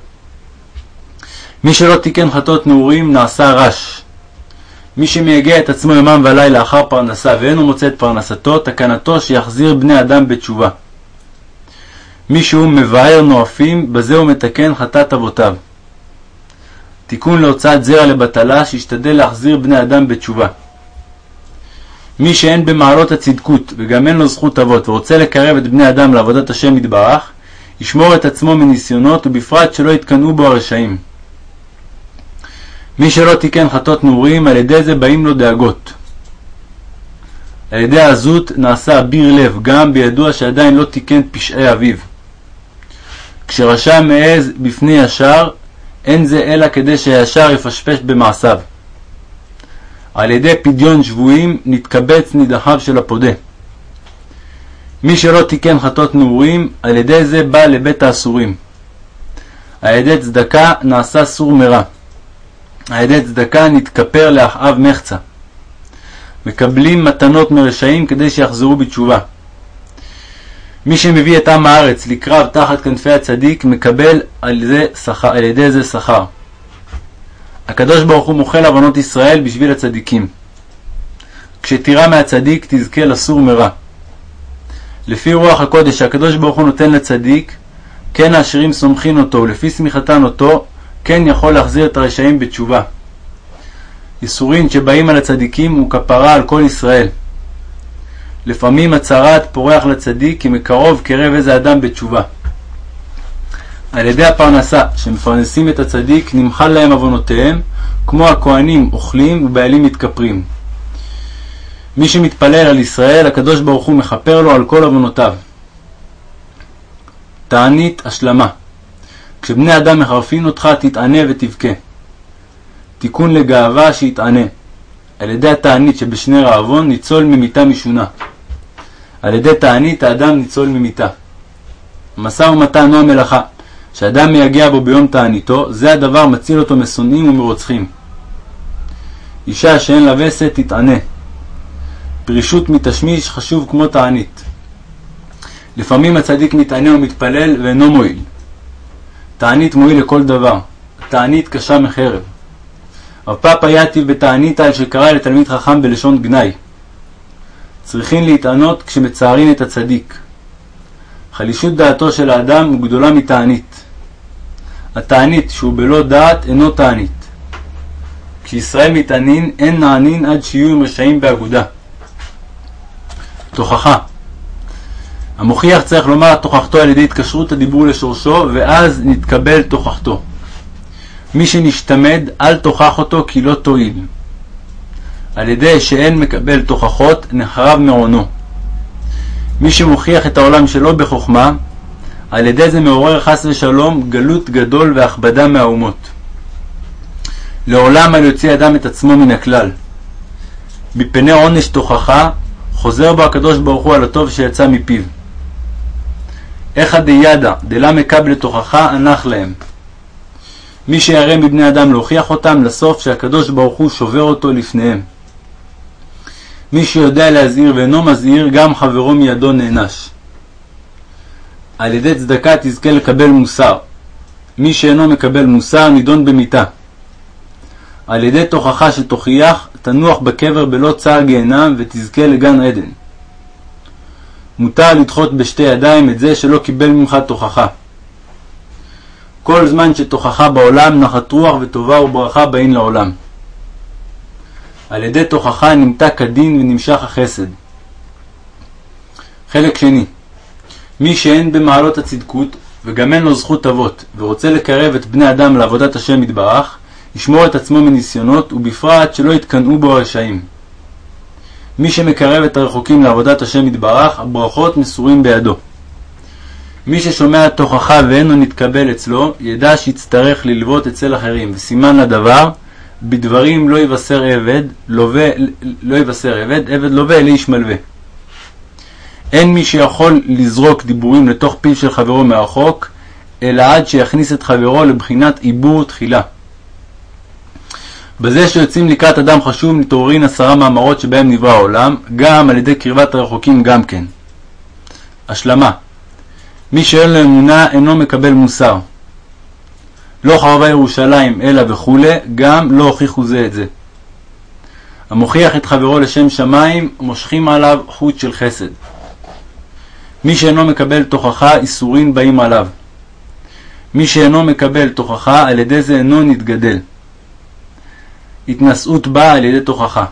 מי שלא תיקן חטאות נעורים נעשה רש. מי שמייגע את עצמו יומם ולילה אחר פרנסה ואינו מוצא את פרנסתו, תקנתו שיחזיר בני אדם בתשובה. מי שהוא מבאר נואפים, בזה הוא מתקן חטאת אבותיו. תיקון להוצאת זרע לבטלה, שישתדל להחזיר בני אדם בתשובה. מי שאין במעלות הצדקות, וגם אין לו זכות אבות, ורוצה לקרב את בני אדם לעבודת השם יתברך, ישמור את עצמו מניסיונות, ובפרט שלא יתקנאו בו הרשעים. מי שלא תיקן חטות נעורים, על ידי זה באים לו דאגות. על ידי העזות נעשה אביר לב, גם בידוע שעדיין לא תיקן פשעי אביו. כשרשע מעז בפני ישר, אין זה אלא כדי שהישר יפשפש במעשיו. על ידי פדיון שבויים נתקבץ נידחיו של הפודה. מי שלא תיקן חטות נעורים, על ידי זה בא לבית האסורים. על ידי צדקה נעשה סור מרע. על ידי צדקה נתכפר לאחאב מחצה. מקבלים מתנות מרשעים כדי שיחזרו בתשובה. מי שמביא את עם הארץ לקרב תחת כנפי הצדיק, מקבל על, זה שכר, על ידי זה שכר. הקדוש ברוך הוא מוחל עוונות ישראל בשביל הצדיקים. כשתירא מהצדיק תזכה לסור מרע. לפי רוח הקודש שהקדוש ברוך הוא נותן לצדיק, כן העשירים סומכין אותו, ולפי שמיכתן אותו, כן יכול להחזיר את הרשעים בתשובה. ייסורין שבאים על הצדיקים הוא כפרה על כל ישראל. לפעמים הצהרת פורח לצדיק כי מקרוב קרב איזה אדם בתשובה. על ידי הפרנסה שמפרנסים את הצדיק נמחל להם עוונותיהם, כמו הכהנים אוכלים ובעלים מתכפרים. מי שמתפלל על ישראל, הקדוש ברוך הוא מכפר לו על כל עוונותיו. תענית השלמה כשבני אדם מחרפין אותך, תתענה ותבכה. תיקון לגאווה שיתענה. על ידי התענית שבשני רעבון ניצול ממיתה משונה. על ידי תענית האדם ניצול ממיתה. משא ומתן או המלאכה שאדם מייגע בו ביום תעניתו, זה הדבר מציל אותו משונאים ומרוצחים. אישה שאין לה וסת תתענה. פרישות מתשמיש חשוב כמו תענית. לפעמים הצדיק מתענה ומתפלל ואינו מועיל. תענית מועיל לכל דבר. תענית קשה מחרב. רב יתיב בתענית על שקרא לתלמיד חכם בלשון גנאי. צריכים להתענות כשמצערין את הצדיק. חלישות דעתו של האדם גדולה מתענית. התענית שהוא בלא דעת אינו תענית. כשישראל מתענין אין נענין עד שיהיו עם רשעים באגודה. תוכחה המוכיח צריך לומר תוכחתו על ידי התקשרות הדיבור לשורשו ואז נתקבל תוכחתו. מי שנשתמד אל תוכח אותו כי לא תועיל. על ידי שאין מקבל תוכחות נחרב מעונו. מי שמוכיח את העולם שלו בחוכמה, על ידי זה מעורר חס ושלום גלות גדול והכבדה מהאומות. לעולם על יוציא אדם את עצמו מן הכלל. מפני עונש תוכחה, חוזר בו הקדוש ברוך הוא על הטוב שיצא מפיו. איכא דיידא דלה מקבל תוכחה הנח להם. מי שירא מבני אדם להוכיח אותם לסוף שהקדוש ברוך הוא שובר אותו לפניהם. מי שיודע להזהיר ואינו מזהיר, גם חברו מידו נענש. על ידי צדקה תזכה לקבל מוסר. מי שאינו מקבל מוסר נידון במיתה. על ידי תוכחה שתוכיח, תנוח בקבר בלא צער גיהנם ותזכה לגן עדן. מותר לדחות בשתי ידיים את זה שלא קיבל ממך תוכחה. כל זמן שתוכחה בעולם, נחת רוח וטובה וברכה באים לעולם. על ידי תוכחה נמתק כדין ונמשך החסד. חלק שני מי שאין במעלות הצדקות, וגם אין לו זכות אבות, ורוצה לקרב את בני אדם לעבודת השם יתברך, ישמור את עצמו מניסיונות, ובפרט שלא יתקנאו בו הרשעים. מי שמקרב את הרחוקים לעבודת השם יתברך, הברכות מסורים בידו. מי ששומע תוכחה ואינו נתקבל אצלו, ידע שיצטרך ללוות אצל אחרים, וסימן לדבר, בדברים לא יבשר עבד, לווה, לא יבשר עבד, עבד לווה אלי איש מלווה. אין מי שיכול לזרוק דיבורים לתוך פיו של חברו מרחוק, אלא עד שיכניס את חברו לבחינת עיבור תחילה. בזה שיוצאים לקראת אדם חשוב נתעוררין עשרה מאמרות שבהם נברא העולם, גם על ידי קרבת הרחוקים גם כן. השלמה מי שאין לו אמונה אינו מקבל מוסר. לא חרבה ירושלים אלא וכולי, גם לא הוכיחו זה את זה. המוכיח את חברו לשם שמיים, מושכים עליו חוט של חסד. מי שאינו מקבל תוכחה, איסורין באים עליו. מי שאינו מקבל תוכחה, על ידי זה אינו נתגדל. התנשאות באה על ידי תוכחה.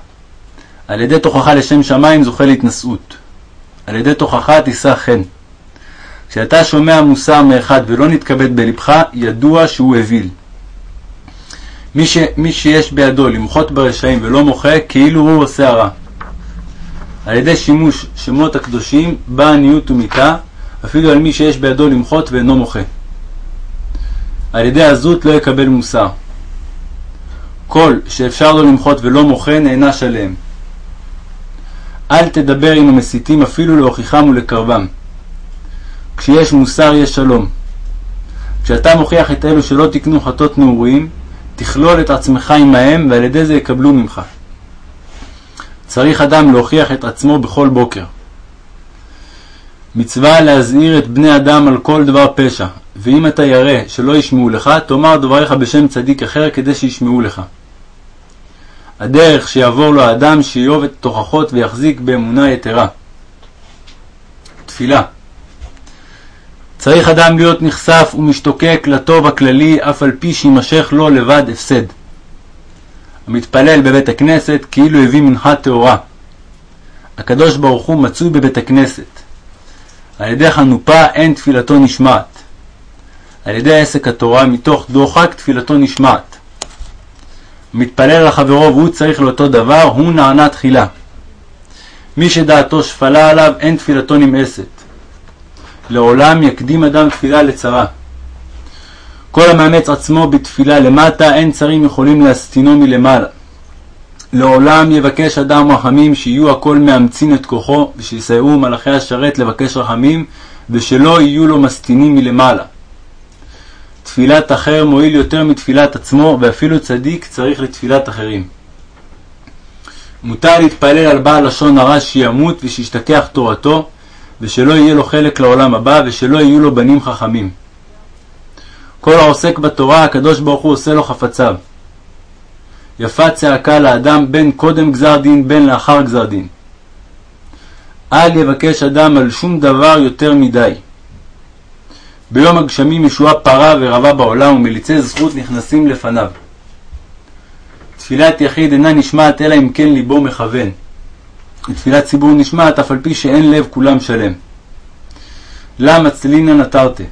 על ידי תוכחה לשם שמיים זוכה להתנשאות. על ידי תוכחה תישא חן. כשאתה שומע מוסר מאחד ולא נתכבד בלבך, ידוע שהוא אוויל. מי, ש... מי שיש בידו למחות ברשעים ולא מוחה, כאילו הוא עושה הרע. על ידי שימוש שמות הקדושים באה עניות ומיתה, אפילו על מי שיש בידו למחות ואינו מוחה. על ידי עזות לא יקבל מוסר. כל שאפשר לו למחות ולא מוחה נענש עליהם. אל תדבר עם המסיתים אפילו להוכיחם ולקרבם. כשיש מוסר יש שלום. כשאתה מוכיח את אלו שלא תקנו חטות נעורים, תכלול את עצמך עמהם ועל ידי זה יקבלו ממך. צריך אדם להוכיח את עצמו בכל בוקר. מצווה להזהיר את בני אדם על כל דבר פשע, ואם אתה ירא שלא ישמעו לך, תאמר דבריך בשם צדיק אחר כדי שישמעו לך. הדרך שיעבור לו האדם שיאהוב את תוכחות ויחזיק באמונה יתרה. תפילה צריך אדם להיות נחשף ומשתוקק לטוב הכללי, אף על פי שימשך לו לבד הפסד. המתפלל בבית הכנסת כאילו הביא מנחה טהורה. הקדוש ברוך הוא מצוי בבית הכנסת. על ידי חנופה אין תפילתו נשמעת. על ידי עסק התורה מתוך דוחק תפילתו נשמעת. מתפלל לחברו והוא צריך לאותו דבר, הוא נענה תחילה. מי שדעתו שפלה עליו, אין תפילתו נמאסת. לעולם יקדים אדם תפילה לצרה. כל המאמץ עצמו בתפילה למטה, אין צרים יכולים להסתינו מלמעלה. לעולם יבקש אדם רחמים שיהיו הכל מאמצין את כוחו, ושיסייעו מלאכי השרת לבקש רחמים, ושלא יהיו לו מסתינים מלמעלה. תפילת אחר מועיל יותר מתפילת עצמו, ואפילו צדיק צריך לתפילת אחרים. מותר להתפלל על בעל לשון הרע שימות ושישתכח תורתו, ושלא יהיה לו חלק לעולם הבא, ושלא יהיו לו בנים חכמים. כל העוסק בתורה, הקדוש ברוך הוא עושה לו חפציו. יפה צעקה לאדם בין קודם גזר דין בין לאחר גזר דין. אל יבקש אדם על שום דבר יותר מדי. ביום הגשמים ישועה פרה ורבה בעולם ומליצי זכות נכנסים לפניו. תפילת יחיד אינה נשמעת אלא אם כן ליבו מכוון. ותפילת ציבור נשמעת אף על פי שאין לב כולם שלם. למה צלינא נטרתי?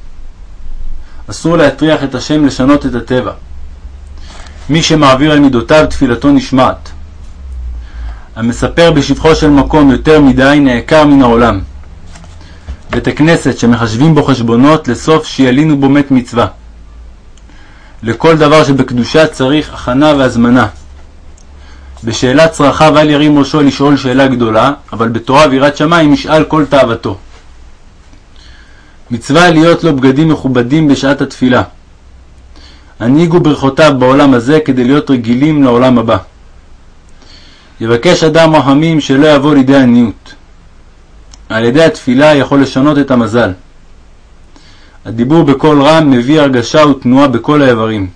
אסור להטריח את השם לשנות את הטבע. מי שמעביר על מידותיו תפילתו נשמעת. המספר בשבחו של מקום יותר מדי נעקר מן העולם. בית הכנסת שמחשבים בו חשבונות לסוף שילינו בו מת מצווה. לכל דבר שבקדושה צריך הכנה והזמנה. בשאלת צרכיו אל ירים ראשו לשאול שאלה גדולה, אבל בתורה ויראת שמיים ישאל כל תאוותו. מצווה להיות לו בגדים מכובדים בשעת התפילה. הנהיגו ברכותיו בעולם הזה כדי להיות רגילים לעולם הבא. יבקש אדם רחמים שלא יבוא לידי עניות. על ידי התפילה יכול לשנות את המזל. הדיבור בקול רם מביא הרגשה ותנועה בכל האיברים.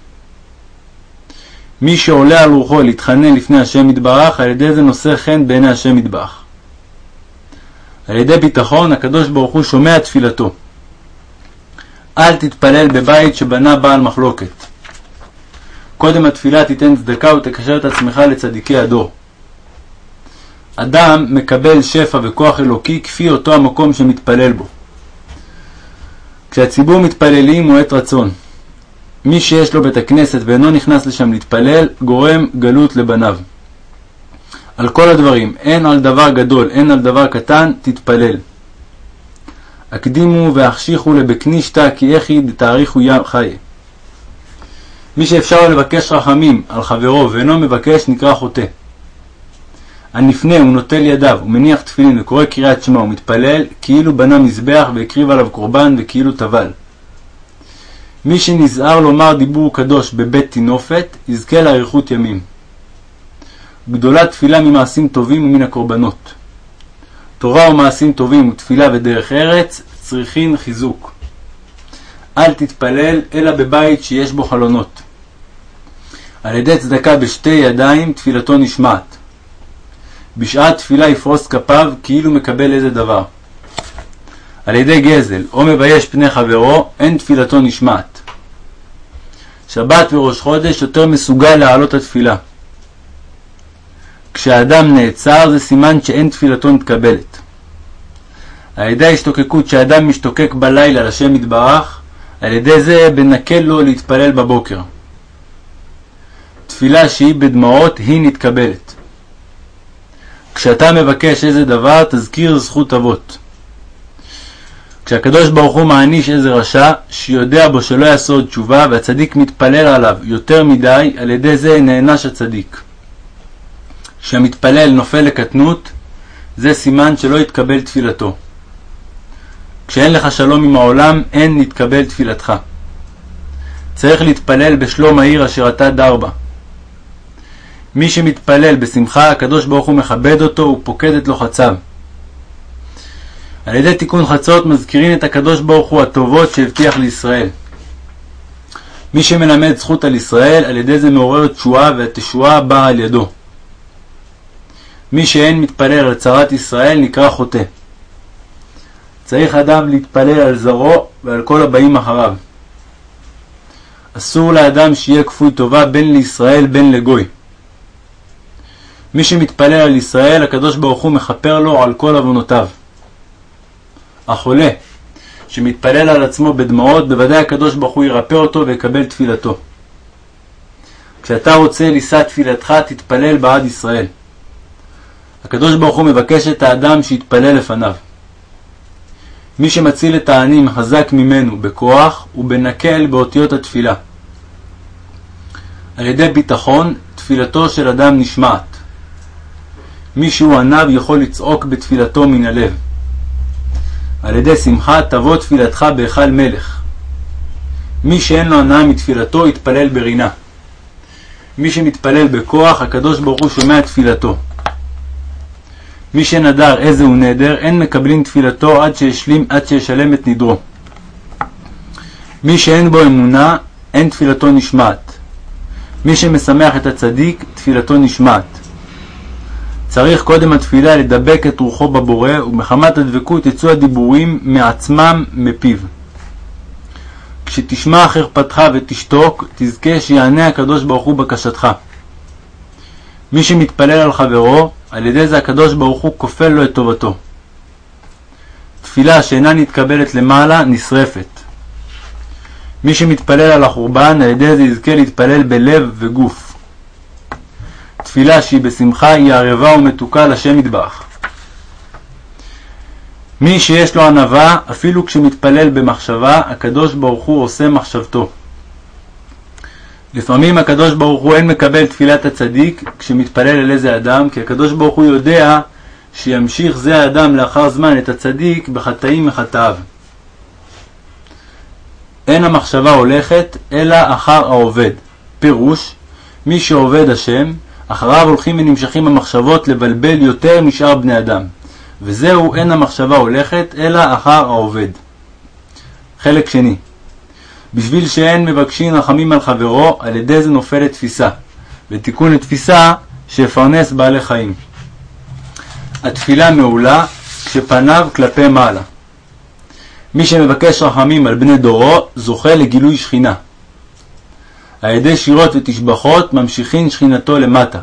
מי שעולה על רוחו להתחנן לפני השם יתברך, על ידי זה נושא חן בעיני השם יתברך. על ידי ביטחון הקדוש ברוך הוא שומע תפילתו. אל תתפלל בבית שבנה בעל מחלוקת. קודם התפילה תיתן צדקה ותקשר את עצמך לצדיקי הדור. אדם מקבל שפע וכוח אלוקי כפי אותו המקום שמתפלל בו. כשהציבור מתפללים הוא עת רצון. מי שיש לו בית הכנסת ואינו נכנס לשם להתפלל, גורם גלות לבניו. על כל הדברים, הן על דבר גדול, הן על דבר קטן, תתפלל. הקדימו והחשיכו לבקנישתא כי איך היא דתאריכו חיי. מי שאפשר לבקש רחמים על חברו ואינו מבקש נקרא חוטא. הנפנה ונוטל ידיו ומניח תפילין וקורא קריאת שמע ומתפלל כאילו בנה מזבח והקריב עליו קורבן וכאילו טבל. מי שנזהר לומר דיבור קדוש בבית טינופת יזכה לאריכות ימים. גדולה תפילה ממעשים טובים ומן הקורבנות. תורה ומעשים טובים ותפילה ודרך ארץ צריכין חיזוק. אל תתפלל אלא בבית שיש בו חלונות. על ידי צדקה בשתי ידיים תפילתו נשמעת. בשעת תפילה יפרוס כפיו כאילו מקבל איזה דבר. על ידי גזל או מבייש פני חברו אין תפילתו נשמעת. שבת וראש חודש יותר מסוגל להעלות התפילה. כשאדם נעצר זה סימן שאין תפילתו מתקבלת. על ידי ההשתוקקות שאדם משתוקק בלילה לשם יתברך, על ידי זה בנקל לו להתפלל בבוקר. תפילה שהיא בדמעות היא נתקבלת. כשאתה מבקש איזה דבר, תזכיר זכות אבות. כשהקדוש ברוך הוא מעניש איזה רשע, שיודע בו שלא יעשה עוד תשובה, והצדיק מתפלל עליו יותר מדי, על ידי זה נענש הצדיק. כשהמתפלל נופל לקטנות, זה סימן שלא יתקבל תפילתו. כשאין לך שלום עם העולם, אין נתקבל תפילתך. צריך להתפלל בשלום העיר אשר אתה דר בה. מי שמתפלל בשמחה, הקדוש ברוך הוא מכבד אותו ופוקד את לוחציו. על ידי תיקון חצות מזכירים את הקדוש ברוך הוא הטובות שהבטיח לישראל. מי שמלמד זכות על ישראל, על ידי זה מעורר תשועה והתשועה באה על ידו. מי שאין מתפלל על צרת ישראל נקרא חוטא. צריך אדם להתפלל על זרעו ועל כל הבאים אחריו. אסור לאדם שיהיה כפוי טובה בין לישראל בין לגוי. מי שמתפלל על ישראל, הקדוש ברוך הוא מכפר לו על כל עוונותיו. החולה שמתפלל על עצמו בדמעות, בוודאי הקדוש ברוך הוא ירפא אותו ויקבל תפילתו. כשאתה רוצה לישא תפילתך, תתפלל בעד ישראל. הקדוש ברוך הוא מבקש את האדם שיתפלל לפניו. מי שמציל את העניים חזק ממנו בכוח ובנקל באותיות התפילה. על ידי ביטחון, תפילתו של אדם נשמעת. מי שהוא עניו יכול לצעוק בתפילתו מן הלב. על ידי שמחה תבוא תפילתך בהיכל מלך. מי שאין לו הנאה מתפילתו יתפלל ברינה. מי שמתפלל בכוח, הקדוש ברוך הוא שומע תפילתו. מי שנדר איזה הוא נדר, אין מקבלים תפילתו עד, שישלים, עד שישלם את נדרו. מי שאין בו אמונה, אין תפילתו נשמעת. מי שמשמח את הצדיק, תפילתו נשמעת. צריך קודם התפילה לדבק את רוחו בבורא, ומחמת הדבקות יצאו הדיבורים מעצמם מפיו. כשתשמע חרפתך ותשתוק, תזכה שיענה הקדוש ברוך הוא בקשתך. מי שמתפלל על חברו, על ידי זה הקדוש ברוך הוא כופל לו את טובתו. תפילה שאינה נתקבלת למעלה, נשרפת. מי שמתפלל על החורבן, על ידי זה יזכה להתפלל בלב וגוף. תפילה שהיא בשמחה היא ערבה ומתוקה לשם יתברך. מי שיש לו ענווה, אפילו כשמתפלל במחשבה, הקדוש ברוך הוא עושה מחשבתו. לפעמים הקדוש ברוך הוא אין מקבל תפילת הצדיק כשמתפלל אל איזה אדם, כי הקדוש ברוך הוא יודע שימשיך זה האדם לאחר זמן את הצדיק בחטאים מחטאיו. אין המחשבה הולכת, אלא אחר העובד. פירוש, מי שעובד השם, אחריו הולכים ונמשכים המחשבות לבלבל יותר משאר בני אדם. וזהו אין המחשבה הולכת, אלא אחר העובד. חלק שני בשביל שאין מבקשים רחמים על חברו, על ידי זה נופלת תפיסה, ותיקון לתפיסה שיפרנס בעלי חיים. התפילה מעולה כשפניו כלפי מעלה. מי שמבקש רחמים על בני דורו, זוכה לגילוי שכינה. על ידי שירות ותשבחות ממשיכין שכינתו למטה.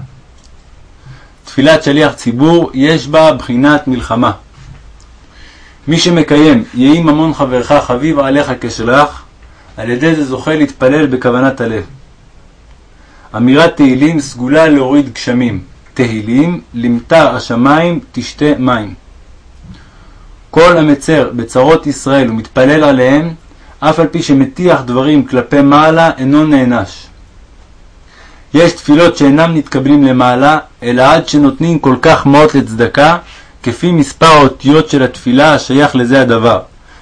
תפילת שליח ציבור יש בה בחינת מלחמה. מי שמקיים יהי ממון חברך חביב עליך כשלח, על ידי זה זוכה להתפלל בכוונת הלב. אמירת תהילים סגולה להוריד גשמים. תהילים, למטר השמיים תשתה מים. כל המצר בצרות ישראל ומתפלל עליהם, אף על פי שמטיח דברים כלפי מעלה, אינו נענש. יש תפילות שאינם נתקבלים למעלה, אלא עד שנותנים כל כך מעות לצדקה, כפי מספר האותיות של התפילה השייך לזה הדבר.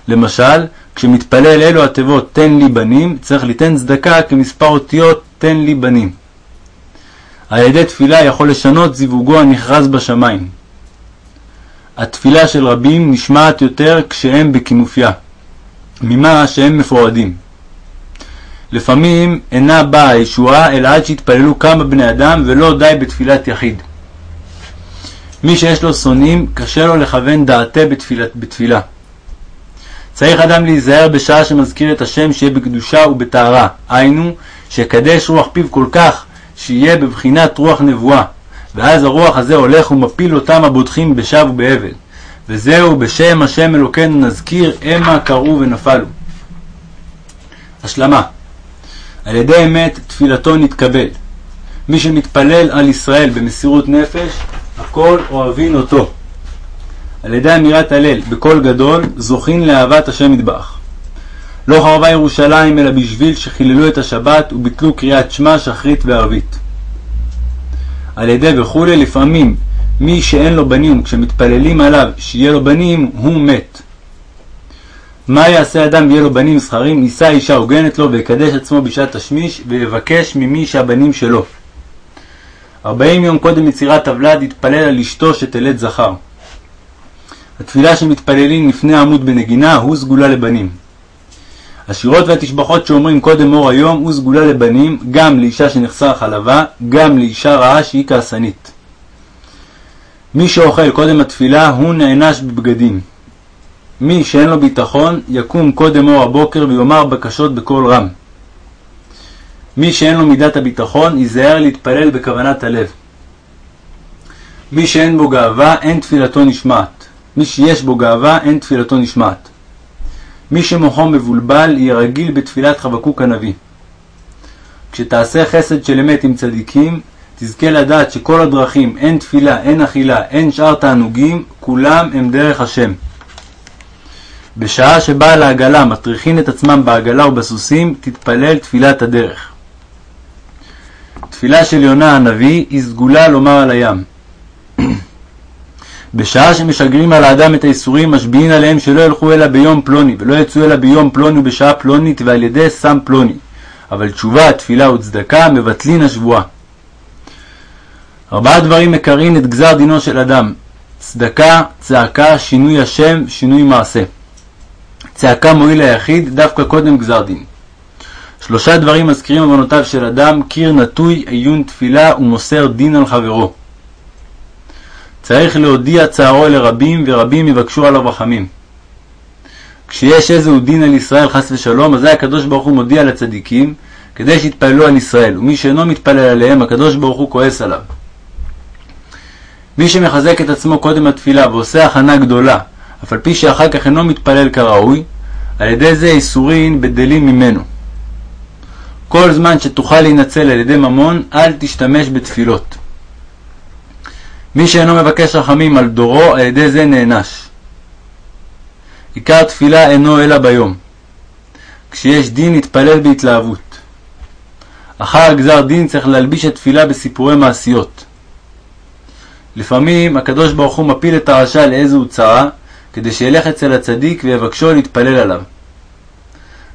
למשל, כשמתפלל אלו התיבות תן לי בנים, צריך ליתן צדקה כמספר אותיות תן לי בנים. על ידי תפילה יכול לשנות זיווגו הנחרז בשמיים. התפילה של רבים נשמעת יותר כשהם בכינופיה, ממה שהם מפורדים. לפעמים אינה באה הישועה אלא עד שיתפללו כמה בני אדם ולא די בתפילת יחיד. מי שיש לו שונאים, קשה לו לכוון דעתה בתפילת, בתפילה. צריך אדם להיזהר בשעה שמזכיר את השם שיהיה בקדושה ובטהרה, היינו, שיקדש רוח פיו כל כך, שיהיה בבחינת רוח נבואה, ואז הרוח הזה הולך ומפיל אותם הבוטחים בשב ובהבל. וזהו בשם השם אלוקינו נזכיר, המה קראו ונפלו. השלמה על ידי אמת תפילתו נתקבל. מי שמתפלל על ישראל במסירות נפש, הכל אוהבין אותו. על ידי אמירת הלל בקול גדול, זוכין לאהבת השם מטבח. לא חרבה ירושלים אלא בשביל שחיללו את השבת וביטלו קריאת שמע שחרית וערבית. על ידי וכולי לפעמים מי שאין לו בנים כשמתפללים עליו שיהיה לו בנים הוא מת. מה יעשה אדם ויהיה לו בנים זכרים? יישא אישה הוגנת לו ויקדש עצמו בשעת תשמיש ויבקש ממי שהבנים שלו. ארבעים יום קודם יצירת הוולד יתפלל על אשתו שתלד זכר. התפילה שמתפללים לפני עמוד בנגינה הוא סגולה לבנים. השירות והתשבחות שאומרים קודם אור היום הוא סגולה לבנים, גם לאישה שנחסר חלבה, גם לאישה רעה שהיא כעסנית. מי שאוכל קודם התפילה הוא נענש בבגדים. מי שאין לו ביטחון יקום קודם אור הבוקר ויאמר בקשות בקול רם. מי שאין לו מידת הביטחון ייזהר להתפלל בכוונת הלב. מי שאין בו גאווה אין תפילתו נשמעת. מי שיש בו גאווה אין תפילתו נשמעת. מי שמוחו מבולבל יהיה רגיל בתפילת חבקוק הנביא. כשתעשה חסד של אמת עם צדיקים, תזכה לדעת שכל הדרכים, אין תפילה, אין אכילה, אין שאר תענוגים, כולם הם דרך השם. בשעה שבעל העגלה מטריחין את עצמם בעגלה ובסוסים, תתפלל תפילת הדרך. תפילה של יונה הנביא היא סגולה לומר על הים. (clears throat) בשעה שמשגרים על האדם את האיסורים, משביעין עליהם שלא ילכו אלא ביום פלוני, ולא יצאו אלא ביום פלוני ובשעה פלונית, ועל ידי סם פלוני. אבל תשובה, תפילה וצדקה מבטלין השבועה. ארבעה דברים מקרין את גזר דינו של אדם צדקה, צעקה, שינוי השם, שינוי מעשה. צעקה מועיל ליחיד דווקא קודם גזר דין. שלושה דברים מזכירים עוונותיו של אדם, קיר נטוי, עיון תפילה ומוסר דין על חברו. צריך להודיע צערו לרבים, ורבים יבקשו עליו רחמים. כשיש איזהו דין על ישראל חס ושלום, אזי הקדוש ברוך הוא מודיע לצדיקים, כדי שיתפללו על ישראל, ומי שאינו מתפלל עליהם, הקדוש ברוך הוא כועס עליו. מי שמחזק את עצמו קודם התפילה ועושה הכנה גדולה, אף על פי שאחר כך אינו מתפלל כראוי, על ידי זה איסורין בדלים ממנו. כל זמן שתוכל להינצל על ידי ממון, אל תשתמש בתפילות. מי שאינו מבקש רחמים על דורו, על ידי זה נענש. עיקר תפילה אינו אלא ביום. כשיש דין, יתפלל בהתלהבות. אחר גזר דין צריך להלביש התפילה בסיפורי מעשיות. לפעמים הקדוש ברוך הוא מפיל את הרשע לאיזו צרה, כדי שילך אצל הצדיק ויבקשו להתפלל עליו.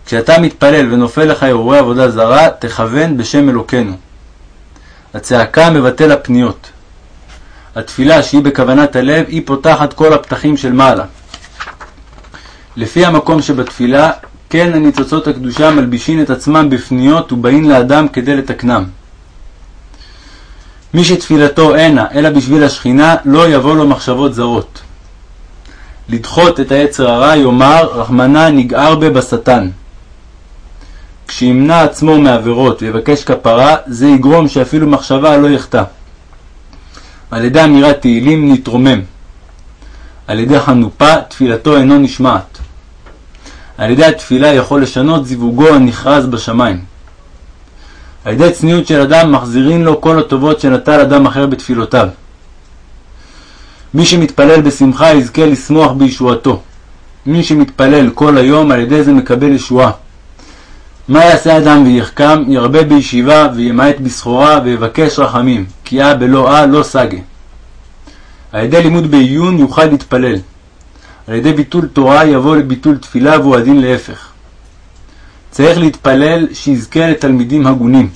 כשאתה מתפלל ונופל לך הרהורי עבודה זרה, תכוון בשם אלוקינו. הצעקה מבטל הפניות. התפילה שהיא בכוונת הלב, היא פותחת כל הפתחים של מעלה. לפי המקום שבתפילה, כן הניצוצות הקדושה מלבישין את עצמם בפניות ובאין לאדם כדי לתקנם. מי שתפילתו אינה אלא בשביל השכינה, לא יבוא לו מחשבות זרות. לדחות את היצר הרע יאמר, רחמנא נגער בה בשטן. כשימנע עצמו מעבירות ויבקש כפרה, זה יגרום שאפילו מחשבה לא יחטא. על ידי אמירת תהילים נתרומם. על ידי חנופה תפילתו אינו נשמעת. על ידי התפילה יכול לשנות זיווגו הנכרז בשמיים. על ידי צניעות של אדם מחזירין לו כל הטובות שנטל אדם אחר בתפילותיו. מי שמתפלל בשמחה יזכה לשמוח בישועתו. מי שמתפלל כל היום על ידי זה מקבל ישועה. מה יעשה אדם ויחכם? ירבה בישיבה וימעט בסחורה ויבקש רחמים, כי אה בלא אה לא סגה. על ידי לימוד בעיון יוכל להתפלל. על ידי ביטול תורה יבוא לביטול תפילה והוא הדין להפך. צריך להתפלל שיזכה לתלמידים הגונים.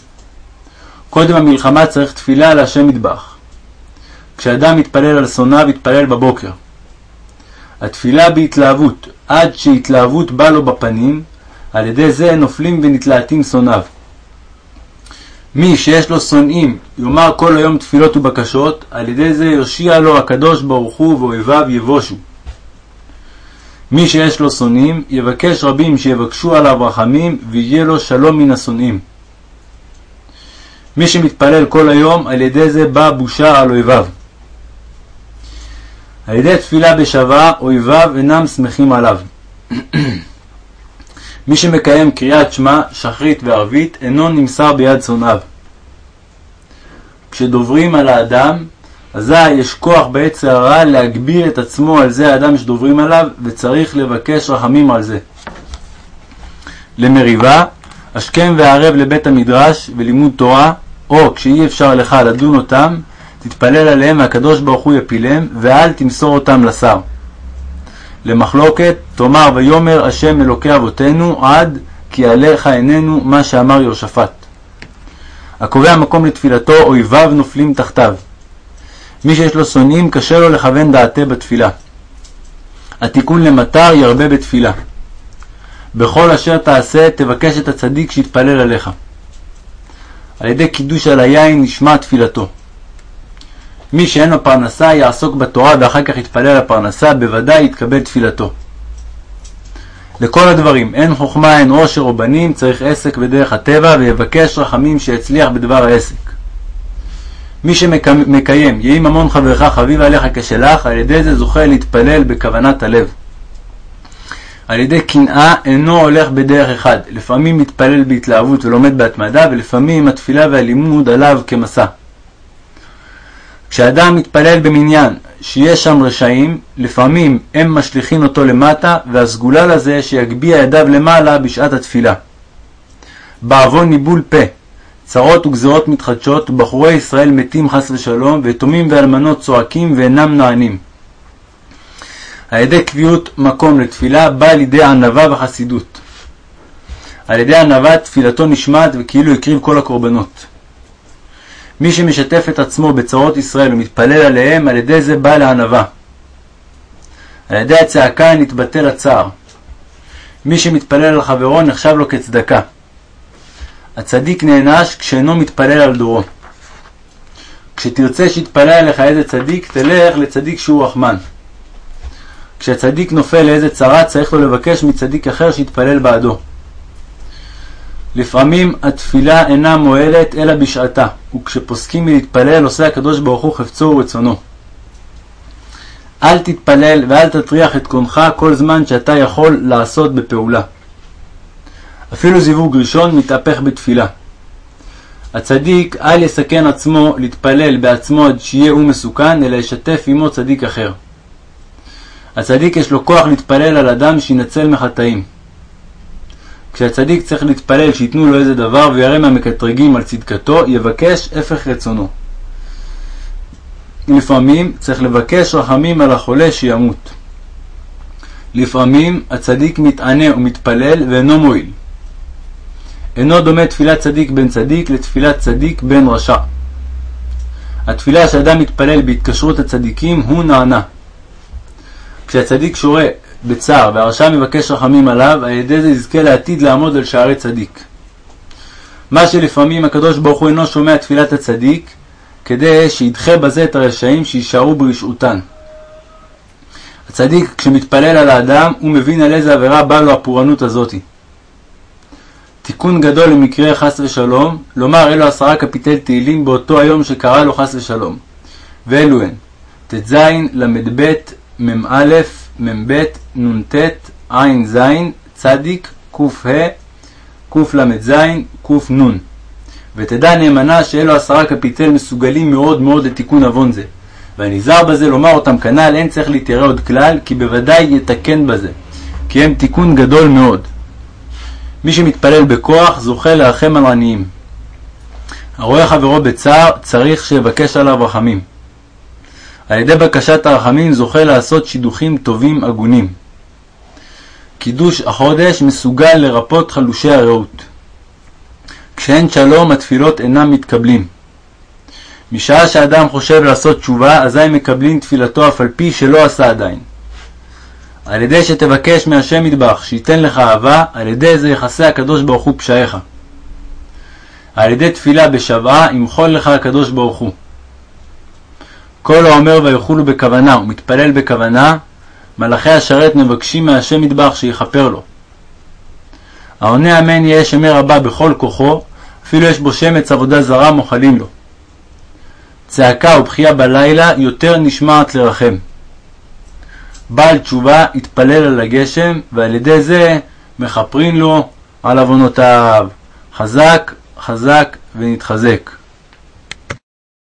קודם המלחמה צריך תפילה להשם מטבח. כשאדם מתפלל על שונאיו, יתפלל בבוקר. התפילה בהתלהבות, עד שהתלהבות בא לו בפנים, על ידי זה נופלים ונתלהטים שונאיו. מי שיש לו שונאים, יאמר כל היום תפילות ובקשות, על ידי זה יושיע לו הקדוש ברוך הוא ואויביו יבושו. מי שיש לו שונאים, יבקש רבים שיבקשו עליו רחמים, ויהיה לו שלום מן השונאים. מי שמתפלל כל היום, על ידי זה באה בושה על אויביו. על ידי תפילה בשווה, אויביו אינם שמחים עליו. מי שמקיים קריאת שמע, שחרית וערבית, אינו נמסר ביד שונאיו. כשדוברים על האדם, אזי יש כוח בעץ הרע להגביר את עצמו על זה האדם שדוברים עליו, וצריך לבקש רחמים על זה. למריבה, השכם והערב לבית המדרש ולימוד תורה, או כשאי אפשר לך לדון אותם, תתפלל עליהם והקדוש ברוך הוא יפילם, ואל תמסור אותם לשר. למחלוקת, תאמר ויאמר השם אלוקי אבותינו עד כי עליך איננו מה שאמר יהושפט. הקובע מקום לתפילתו, אויביו נופלים תחתיו. מי שיש לו שונאים, קשה לו לכוון דעתה בתפילה. התיקון למטר ירבה בתפילה. בכל אשר תעשה, תבקש את הצדיק שיתפלל עליך. על ידי קידוש על היין נשמע תפילתו. מי שאין לו פרנסה יעסוק בתורה ואחר כך יתפלל על הפרנסה, בוודאי יתקבל תפילתו. לכל הדברים, אין חוכמה, אין עושר או בנים, צריך עסק בדרך הטבע, ויבקש רחמים שיצליח בדבר העסק. מי שמקיים, יהי ממון חברך חביב עליך כשלך, על ידי זה זוכה להתפלל בכוונת הלב. על ידי קנאה אינו הולך בדרך אחד, לפעמים מתפלל בהתלהבות ולומד בהתמדה, ולפעמים התפילה והלימוד עליו כמסע. כשאדם מתפלל במניין שיש שם רשעים, לפעמים הם משליכין אותו למטה, והסגולה לזה שיגביה ידיו למעלה בשעת התפילה. בעוון ניבול פה, צרות וגזרות מתחדשות, ובחורי ישראל מתים חס ושלום, ויתומים ואלמנות צועקים ואינם נענים. על ידי קביעות מקום לתפילה בא לידי ענווה וחסידות. על ידי ענווה תפילתו נשמעת וכאילו הקריב כל הקורבנות. מי שמשתף את עצמו בצרות ישראל ומתפלל עליהם, על ידי זה בא לענווה. על ידי הצעקה נתבטל הצער. מי שמתפלל על חברו נחשב לו כצדקה. הצדיק נענש כשאינו מתפלל על דורו. כשתרצה שיתפלל עליך איזה צדיק, תלך לצדיק שהוא רחמן. כשהצדיק נופל לאיזה צרה, צריך לו לבקש מצדיק אחר שיתפלל בעדו. לפעמים התפילה אינה מועלת אלא בשעתה, וכשפוסקים מלהתפלל עושה הקדוש ברוך הוא חפצו ורצונו. אל תתפלל ואל תטריח את קונך כל זמן שאתה יכול לעשות בפעולה. אפילו זיווג ראשון מתהפך בתפילה. הצדיק אל יסכן עצמו להתפלל בעצמו עד שיהיה הוא מסוכן, אלא ישתף עמו צדיק אחר. הצדיק יש לו כוח להתפלל על אדם שינצל מחטאים. כשהצדיק צריך להתפלל שייתנו לו איזה דבר וירא מהמקטרגים על צדקתו, יבקש הפך רצונו. לפעמים צריך לבקש רחמים על החולה שימות. לפעמים הצדיק מתענה ומתפלל ואינו מועיל. אינו דומה תפילת צדיק בן צדיק לתפילת צדיק בן רשע. התפילה שאדם מתפלל בהתקשרות הצדיקים הוא נענה. כשהצדיק שורה בצער והרשע מבקש רחמים עליו, על ידי זה יזכה לעתיד לעמוד על שערי צדיק. מה שלפעמים הקדוש ברוך הוא אינו שומע תפילת הצדיק, כדי שידחה בזה את הרשעים שיישארו ברשעותן. הצדיק, כשמתפלל על האדם, הוא מבין על איזה עבירה באה לו הפורענות הזאתי. תיקון גדול למקרה חס ושלום, לומר אלו עשרה קפיטל תהילים באותו היום שקרה לו חס ושלום. ואלו הן ט"ז, ל"ב, מ"א, מ"ב, נ"ט, ע"ז, צדיק, קה, קל"ז, קנ. ותדע נאמנה שאלו עשרה קפיטל מסוגלים מאוד מאוד לתיקון עוון זה. והנזהר בזה לומר אותם כנ"ל אין צריך להתיירא עוד כלל, כי בוודאי יתקן בזה, כי הם תיקון גדול מאוד. מי שמתפלל בכוח זוכה לרחם על עניים. הרואה חברו בצער צריך שיבקש עליו רחמים. על ידי בקשת הרחמים זוכה לעשות שידוכים טובים הגונים. קידוש החודש מסוגל לרפות חלושי הרעות. כשאין שלום התפילות אינם מתקבלים. משעה שאדם חושב לעשות תשובה, אזי מקבלים תפילתו אף על פי שלא עשה עדיין. על ידי שתבקש מהשם מטבח שייתן לך אהבה, על ידי זה יכסה הקדוש ברוך הוא פשעיך. על ידי תפילה בשוועה ימחול לך הקדוש ברוך הוא. כל האומר ויכולו בכוונה ומתפלל בכוונה, מלאכי השרת מבקשים מהשם מטבח שיכפר לו. העונה אמן יהיה שמי רבה בכל כוחו, אפילו יש בו שמץ עבודה זרה מוחלים לו. צעקה ובכייה בלילה יותר נשמעת לרחם. בעל תשובה יתפלל על הגשם, ועל ידי זה מכפרין לו על עוונותיו. חזק, חזק ונתחזק.